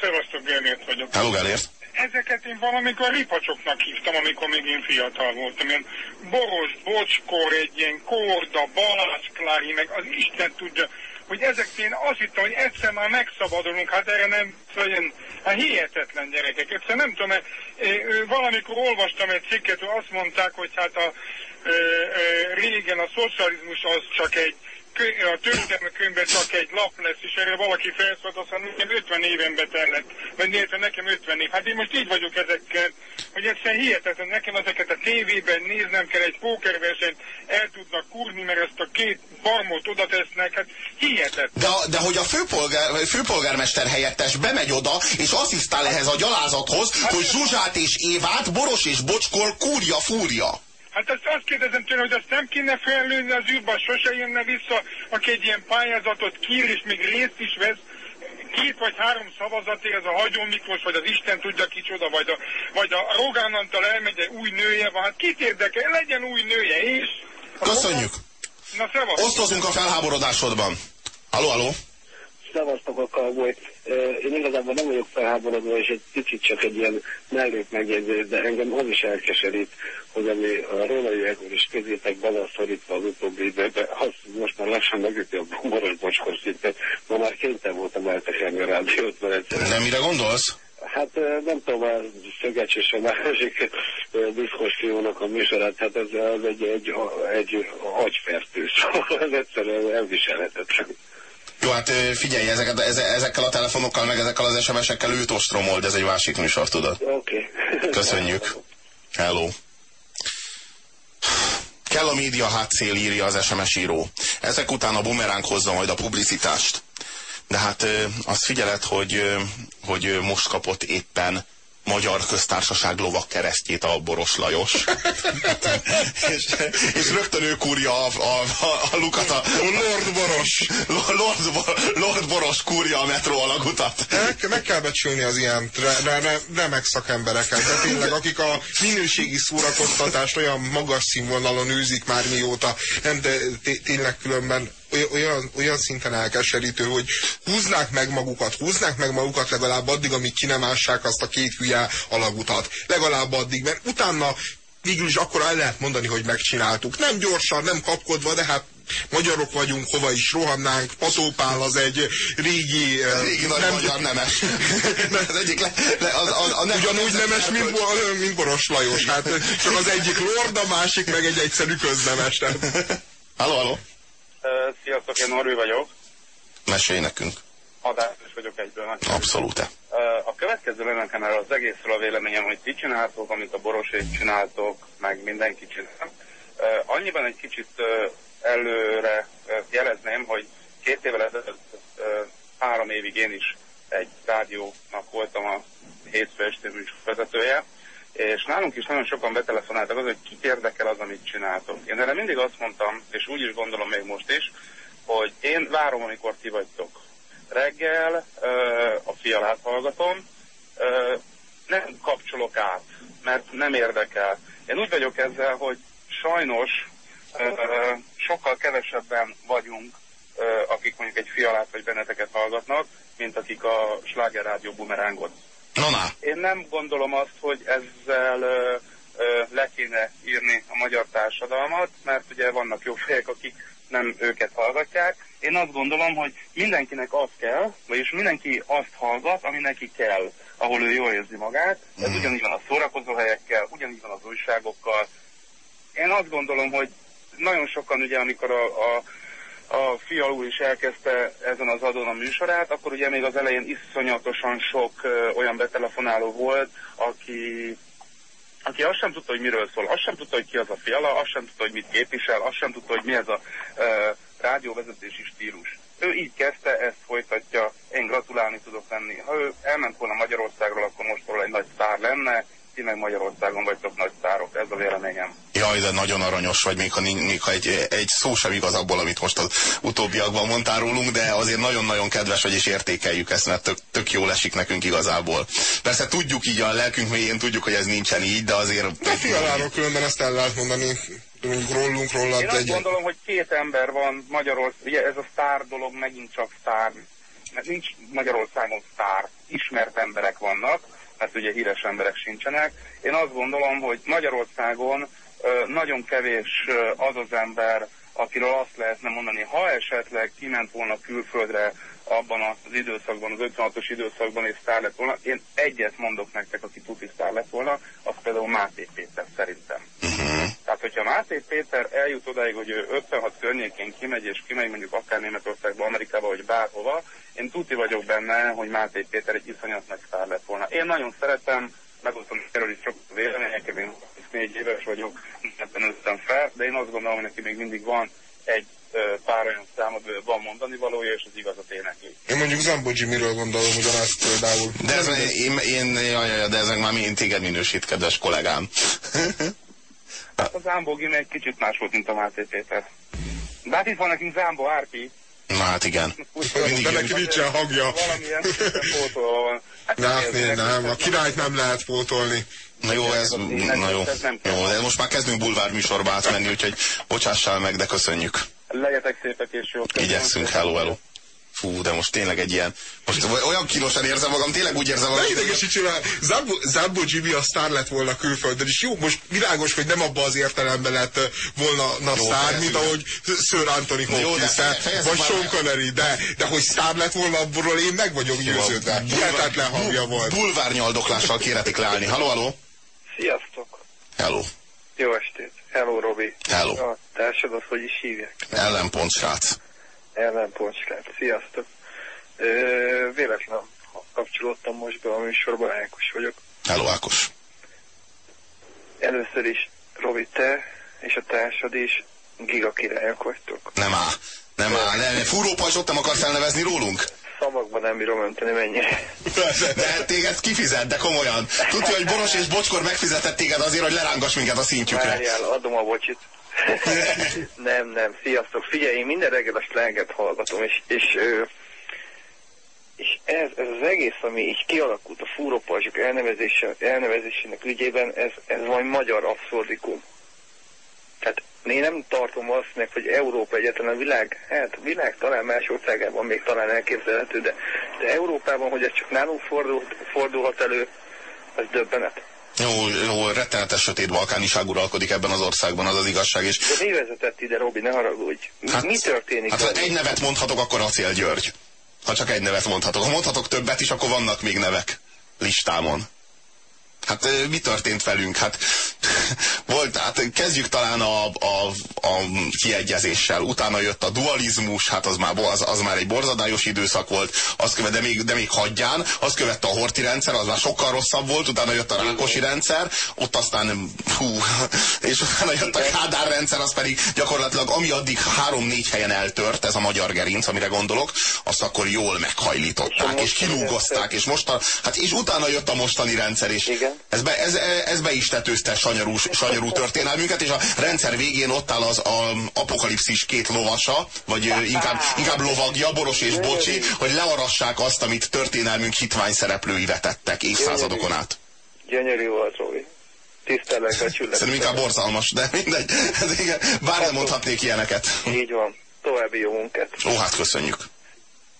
Szevasztok, Gellért vagyok. Hello, Gellért ezeket én valamikor ripacsoknak hívtam, amikor még én fiatal voltam. Ilyen boros, bocskor, egy ilyen korda, balászklári, meg az Isten tudja, hogy ezek én azt hittem, hogy egyszer már megszabadulunk, hát erre nem, szóval ilyen, hát hihetetlen gyerekek. Egyszer nem tudom, mert valamikor olvastam egy cikket, hogy azt mondták, hogy hát a régen a szocializmus az csak egy a történelmi könyvben csak egy lap lesz, és erre valaki felszólt, aztán nekem 50 éven betellett, vagy nézve nekem 50 év. Hát én most így vagyok ezekkel, hogy egyszerűen hihetetlen, nekem ezeket a tévében néznem kell, egy pókerversenyt el tudnak kurni, mert ezt a két barmot oda tesznek, hát hihetetlen. De, de hogy a főpolgár, főpolgármester helyettes bemegy oda, és asszisztál ehhez a gyalázathoz, hát, hogy Zsuzsát és Évát, Boros és Bocskor kúrja, fúrja. Hát azt, azt kérdezem tőle, hogy azt nem kéne felnőni az űrbe, sose jönne vissza, aki egy ilyen pályázatot kír, és még részt is vesz, két vagy három szavazatért ez a Hagyó Miklós, vagy az Isten tudja kicsoda, vagy a, vagy a Rogán Antal elmegy, egy új nője van. Hát kit érdekel, legyen új nője, és... Köszönjük! Na, szevasz! Osztozunk a felháborodásodban. Aló, aló! Szevasztok a kalboly. Én igazából nem vagyok felháborodva, és egy kicsit csak egy ilyen mellék megjegyzés, de engem az is elkeserít, hogy ami a Rónai Egor is közétek beleszorítva az utóbbi időben, az most már lassan megüti a boros bocskor szintet, ma már kénytelen voltam eltekerni a rádiót, mert egyszerűen... Nem mire gondolsz? Hát nem tudom, a Szögecs és a másik diszkos fiúnak a műsorát, hát ez az egy, egy, egy agyfertő, szóval ez egyszerűen elviselhetetlen. Jó, hát figyelj, ezeket, ezekkel a telefonokkal, meg ezekkel az SMS-ekkel őt ostromold, ez egy másik műsor, tudod? Oké. Okay. Köszönjük. Hello. Kell a média hátszél, írja az SMS író. Ezek után a bumeránk hozza majd a publicitást. De hát azt figyeled, hogy, hogy most kapott éppen Magyar Köztársaság lovak keresztjét a Boros Lajos. és, és rögtön ő kúrja a, a, a, a lukat a... Lord Boros. Lord, Lord Boros kúrja a metró alagutat. Meg, meg kell becsülni az ilyen re, re, remek szakembereket, de tényleg, akik a minőségi szórakoztatást olyan magas színvonalon űzik már mióta, nem, de tényleg különben olyan, olyan szinten elkeserítő, hogy húznák meg magukat, húznák meg magukat legalább addig, amíg ki nem ássák azt a két hülye alagutat. Legalább addig, mert utána végül is akkor el lehet mondani, hogy megcsináltuk. Nem gyorsan, nem kapkodva, de hát magyarok vagyunk, hova is rohannánk. Patópál az egy régi... Régi nagy nem, magyar nemes. az egyik le, le, az, az, a nem, Ugyanúgy nemes, mint, mint Boros Lajos. Hát csak az egyik lord, a másik meg egy egyszerű köznemes. Halló, halló. Sziasztok, én Norvi vagyok. Mesélj nekünk. Adásos vagyok egyből. Abszolút. A következő lenne erről az egészről a véleményem, hogy ti csináltok, amit a Borosék csináltok, meg mindenki csinál. Annyiban egy kicsit előre jelezném, hogy két évvel ezelőtt három évig én is egy rádiónak voltam a hétfő esti vezetője, és nálunk is nagyon sokan betelefonáltak az, hogy kit érdekel az, amit csináltok. Én erre mindig azt mondtam, és úgy is gondolom még most is, hogy én várom, amikor ti vagytok. reggel a fialát hallgatom, nem kapcsolok át, mert nem érdekel. Én úgy vagyok ezzel, hogy sajnos sokkal kevesebben vagyunk, akik mondjuk egy fialát vagy benneteket hallgatnak, mint akik a Sláger Rádió bumerángot. Na. Én nem gondolom azt, hogy ezzel le kéne írni a magyar társadalmat, mert ugye vannak jó fejek, akik nem őket hallgatják. Én azt gondolom, hogy mindenkinek az kell, vagyis mindenki azt hallgat, ami neki kell, ahol ő jól érzi magát. Ez mm. ugyanígy van a szórakozó helyekkel, ugyanígy van az újságokkal. Én azt gondolom, hogy nagyon sokan ugye, amikor a, a a fialú is elkezdte ezen az adón a műsorát, akkor ugye még az elején iszonyatosan sok ö, olyan betelefonáló volt, aki aki azt sem tudta, hogy miről szól, azt sem tudta, hogy ki az a fiala, azt sem tudta, hogy mit képvisel, azt sem tudta, hogy mi ez a ö, rádióvezetési stílus. Ő így kezdte, ezt folytatja, én gratulálni tudok lenni. Ha ő elment volna Magyarországról, akkor most egy nagy sztár lenne, ti meg Magyarországon vagytok nagy sztárok, ez a véleményem. Jaj, de nagyon aranyos vagy, még ha, még ha egy, egy szó sem igaz abból, amit most az utóbbiakban mondtál rólunk, de azért nagyon-nagyon kedves vagy, és értékeljük ezt, mert tök, tök jól esik nekünk igazából. Persze tudjuk így a lelkünk mélyén, tudjuk, hogy ez nincsen így, de azért... De fialáról különben ezt el lehet mondani, mondjuk rólunk, rólad. Én azt egy... gondolom, hogy két ember van Magyarországon, ugye ez a sztár dolog megint csak sztár, mert nincs Magyarországon sztár, ismert emberek vannak, mert ugye híres emberek sincsenek. Én azt gondolom, hogy Magyarországon nagyon kevés az az ember, akiről azt lehetne mondani, ha esetleg kiment volna külföldre abban az időszakban, az 56-os időszakban, és sztár lett volna, én egyet mondok nektek, aki tuti sztár lett volna, az például Máté Péter szerintem. Uh-huh. Tehát, hogyha Máté Péter eljut odáig, hogy ő 56 környékén kimegy, és kimegy mondjuk akár Németországba, Amerikába, vagy bárhova, én tuti vagyok benne, hogy Máté Péter egy iszonyat nagy sztár lett volna. Én nagyon szeretem, megosztom erről is sok véleményeket, én négy éves vagyok, ebben nőttem fel, de én azt gondolom, hogy neki még mindig van egy pár olyan számot van mondani valója, és az igaz a tényleg. Én mondjuk Zambo Jimmy-ről gondolom ugyanazt például. De ez, én, én, jaj, jaj, de ezek már én téged minősít, kedves kollégám. hát a Zambo Jimmy egy kicsit más volt, mint a Máté Péter. De hát itt van nekünk Zambo Árpi, Na hát igen. De neki nincsen hangja. Valamilyen pótolva van. Hát nem, nem, a királyt nem lehet pótolni. Na jó, ez, na jó, jó, de most már kezdünk bulvár műsorba átmenni, úgyhogy bocsássál meg, de köszönjük. Legyetek szépek és jó. Igyekszünk, hello, hello. Fú, de most tényleg egy ilyen... Most olyan kínosan érzem magam, tényleg úgy érzem magam. Ne idegesítsük már, Zambo, Zambo Jimmy a sztár lett volna külföldön, és jó, most világos, hogy nem abban az értelemben lett volna na jó, sztár, mint ahogy Sir Anthony Hopkins, vagy Sean Connery, de, de hogy sztár lett volna abból, én meg vagyok győződve. Hihetetlen hangja volt. Bulvárnyaldoklással kéretik leállni. Halló, halló. Sziasztok. Hello. Jó estét. Hello, Robi. Hello. A társadat hogy is hívják? Ellenpont srác. Ellenpont srác. Sziasztok. Ö, véletlen kapcsolódtam most be a műsorba, Ákos vagyok. Hello, Ákos. Először is, Robi, te és a társad is giga királyok vagytok. Nem áll. Nem áll. Nem. Fúrópajzsot nem akarsz elnevezni rólunk? Szavakban nem bírom önteni, mennyire. De téged kifizet, de komolyan. Tudja, hogy Boros és Bocskor megfizetett téged azért, hogy lerángass minket a szintjükre. Várjál, adom a bocsit. nem, nem, sziasztok. Figyelj, én minden reggel a slanget hallgatom, és, és, és ez, ez az egész, ami így kialakult a fúrópajzsok elnevezése, elnevezésének ügyében, ez, ez majd magyar abszurdikum. Tehát én nem tartom valószínűleg, hogy Európa egyetlen a világ, hát a világ talán más országában még talán elképzelhető, de, de Európában, hogy ez csak nálunk fordul, fordulhat elő, az döbbenet. Jó, jó, rettenetes sötét balkániság uralkodik ebben az országban, az az igazság. És... De mi vezetett ide, Robi, ne haragudj. Hát, mi történik? Hát ha egy nevet mondhatok, akkor Acél György. Ha csak egy nevet mondhatok. Ha mondhatok többet is, akkor vannak még nevek listámon. Hát mi történt velünk? Hát volt, hát kezdjük talán a, a, a kiegyezéssel. Utána jött a dualizmus, hát az már, az, az már egy borzadályos időszak volt, azt követ, de még, de még hagyján, azt követte a horti rendszer, az már sokkal rosszabb volt, utána jött a rákosi rendszer, ott aztán hú, és utána jött a Kádár rendszer, az pedig gyakorlatilag, ami addig három-négy helyen eltört, ez a magyar gerinc, amire gondolok, azt akkor jól meghajlították, és, és kilúgozták, és most a, hát és utána jött a mostani rendszer, és Igen Ez be, ez, ez be is tetőzte sanyarú, sanyarú történelmünket, és a rendszer végén ott áll az a apokalipszis két lovasa, vagy inkább, inkább lovagja, Boros és Bocsi, hogy learassák azt, amit történelmünk hitvány szereplői vetettek évszázadokon át. Gyönyörű volt, Robi. Tisztelek, becsülek. Szerintem inkább borzalmas, de mindegy. Ez igen, bár nem mondhatnék ilyeneket. Így van. További jó munkát. Ó, hát köszönjük.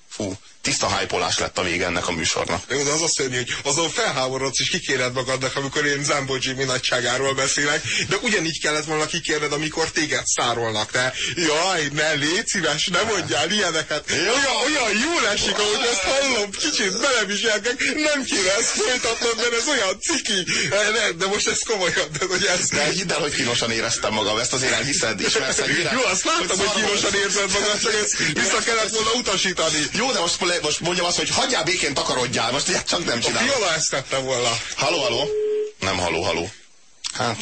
Fú, tiszta hájpolás lett a vége ennek a műsornak. Jó, de az azt szörnyű, hogy azon felháborodsz és kikéred magadnak, amikor én Zambo Jimmy nagyságáról beszélek, de ugyanígy kellett volna kikérned, amikor téged szárolnak. Te, jaj, ne, légy szíves, ne mondjál ilyeneket. Olyan, olyan jól esik, ahogy ezt hallom, kicsit beleviselgek, nem kéne ezt folytatnod, mert ez olyan ciki. De, de most ez komolyan, de hogy ez... De hidd el, hogy kínosan éreztem magam, ezt azért elhiszed, ismersz ennyire? Jó, azt láttam, hogy kínosan érzed magad, csak ezt vissza kellett volna utasítani. Jó, de most most mondjam azt, hogy hagyjál békén takarodjál, most ilyet csak nem csinálom. Viola ezt tette volna. Haló, haló? Nem haló, haló. Hát,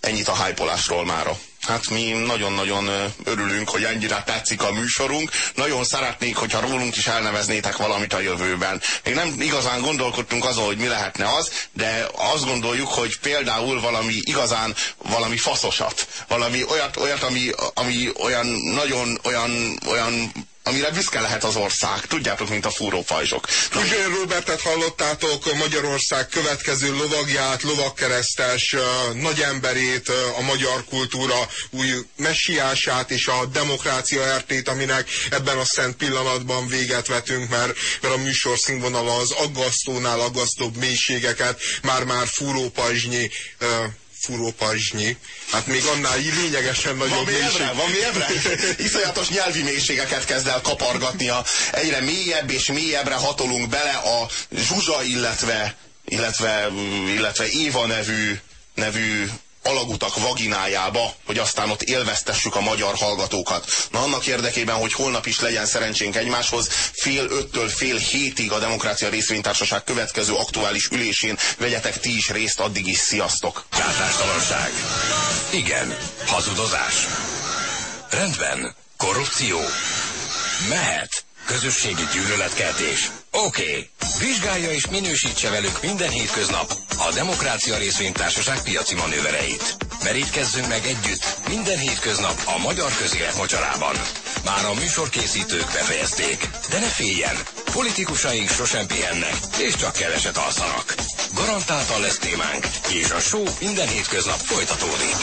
ennyit a hájpolásról mára. Hát mi nagyon-nagyon örülünk, hogy ennyire tetszik a műsorunk. Nagyon szeretnék, hogyha rólunk is elneveznétek valamit a jövőben. Még nem igazán gondolkodtunk azon, hogy mi lehetne az, de azt gondoljuk, hogy például valami igazán valami faszosat, valami olyat, olyat ami, ami olyan nagyon, olyan, olyan amire büszke lehet az ország. Tudjátok, mint a fúrópajzsok. Puzsér Robertet hallottátok, Magyarország következő lovagját, lovagkeresztes nagyemberét, a magyar kultúra új messiását és a demokrácia ertét, aminek ebben a szent pillanatban véget vetünk, mert, mert a műsor színvonala az aggasztónál aggasztóbb mélységeket már-már fúrópajzsnyi furópajzsnyi. Hát még annál lényegesen nagyobb van mélység. Ebbre, van mi ebbre? Iszonyatos nyelvi mélységeket kezd el kapargatni. A, egyre mélyebb és mélyebbre hatolunk bele a Zsuzsa, illetve, illetve, illetve Éva nevű, nevű alagutak vaginájába, hogy aztán ott élveztessük a magyar hallgatókat. Na annak érdekében, hogy holnap is legyen szerencsénk egymáshoz, fél öttől fél hétig a Demokrácia Részvénytársaság következő aktuális ülésén vegyetek ti is részt, addig is sziasztok! Gátlástalanság. Igen. Hazudozás. Rendben. Korrupció. Mehet. Közösségi gyűlöletkeltés. Oké. Okay. Vizsgálja és minősítse velük minden hétköznap a Demokrácia Részvénytársaság piaci manővereit. Merítkezzünk meg együtt minden hétköznap a magyar közélet mocsarában. Már a műsorkészítők befejezték, de ne féljen, politikusaink sosem pihennek, és csak keveset alszanak. Garantáltan lesz témánk, és a show minden hétköznap folytatódik.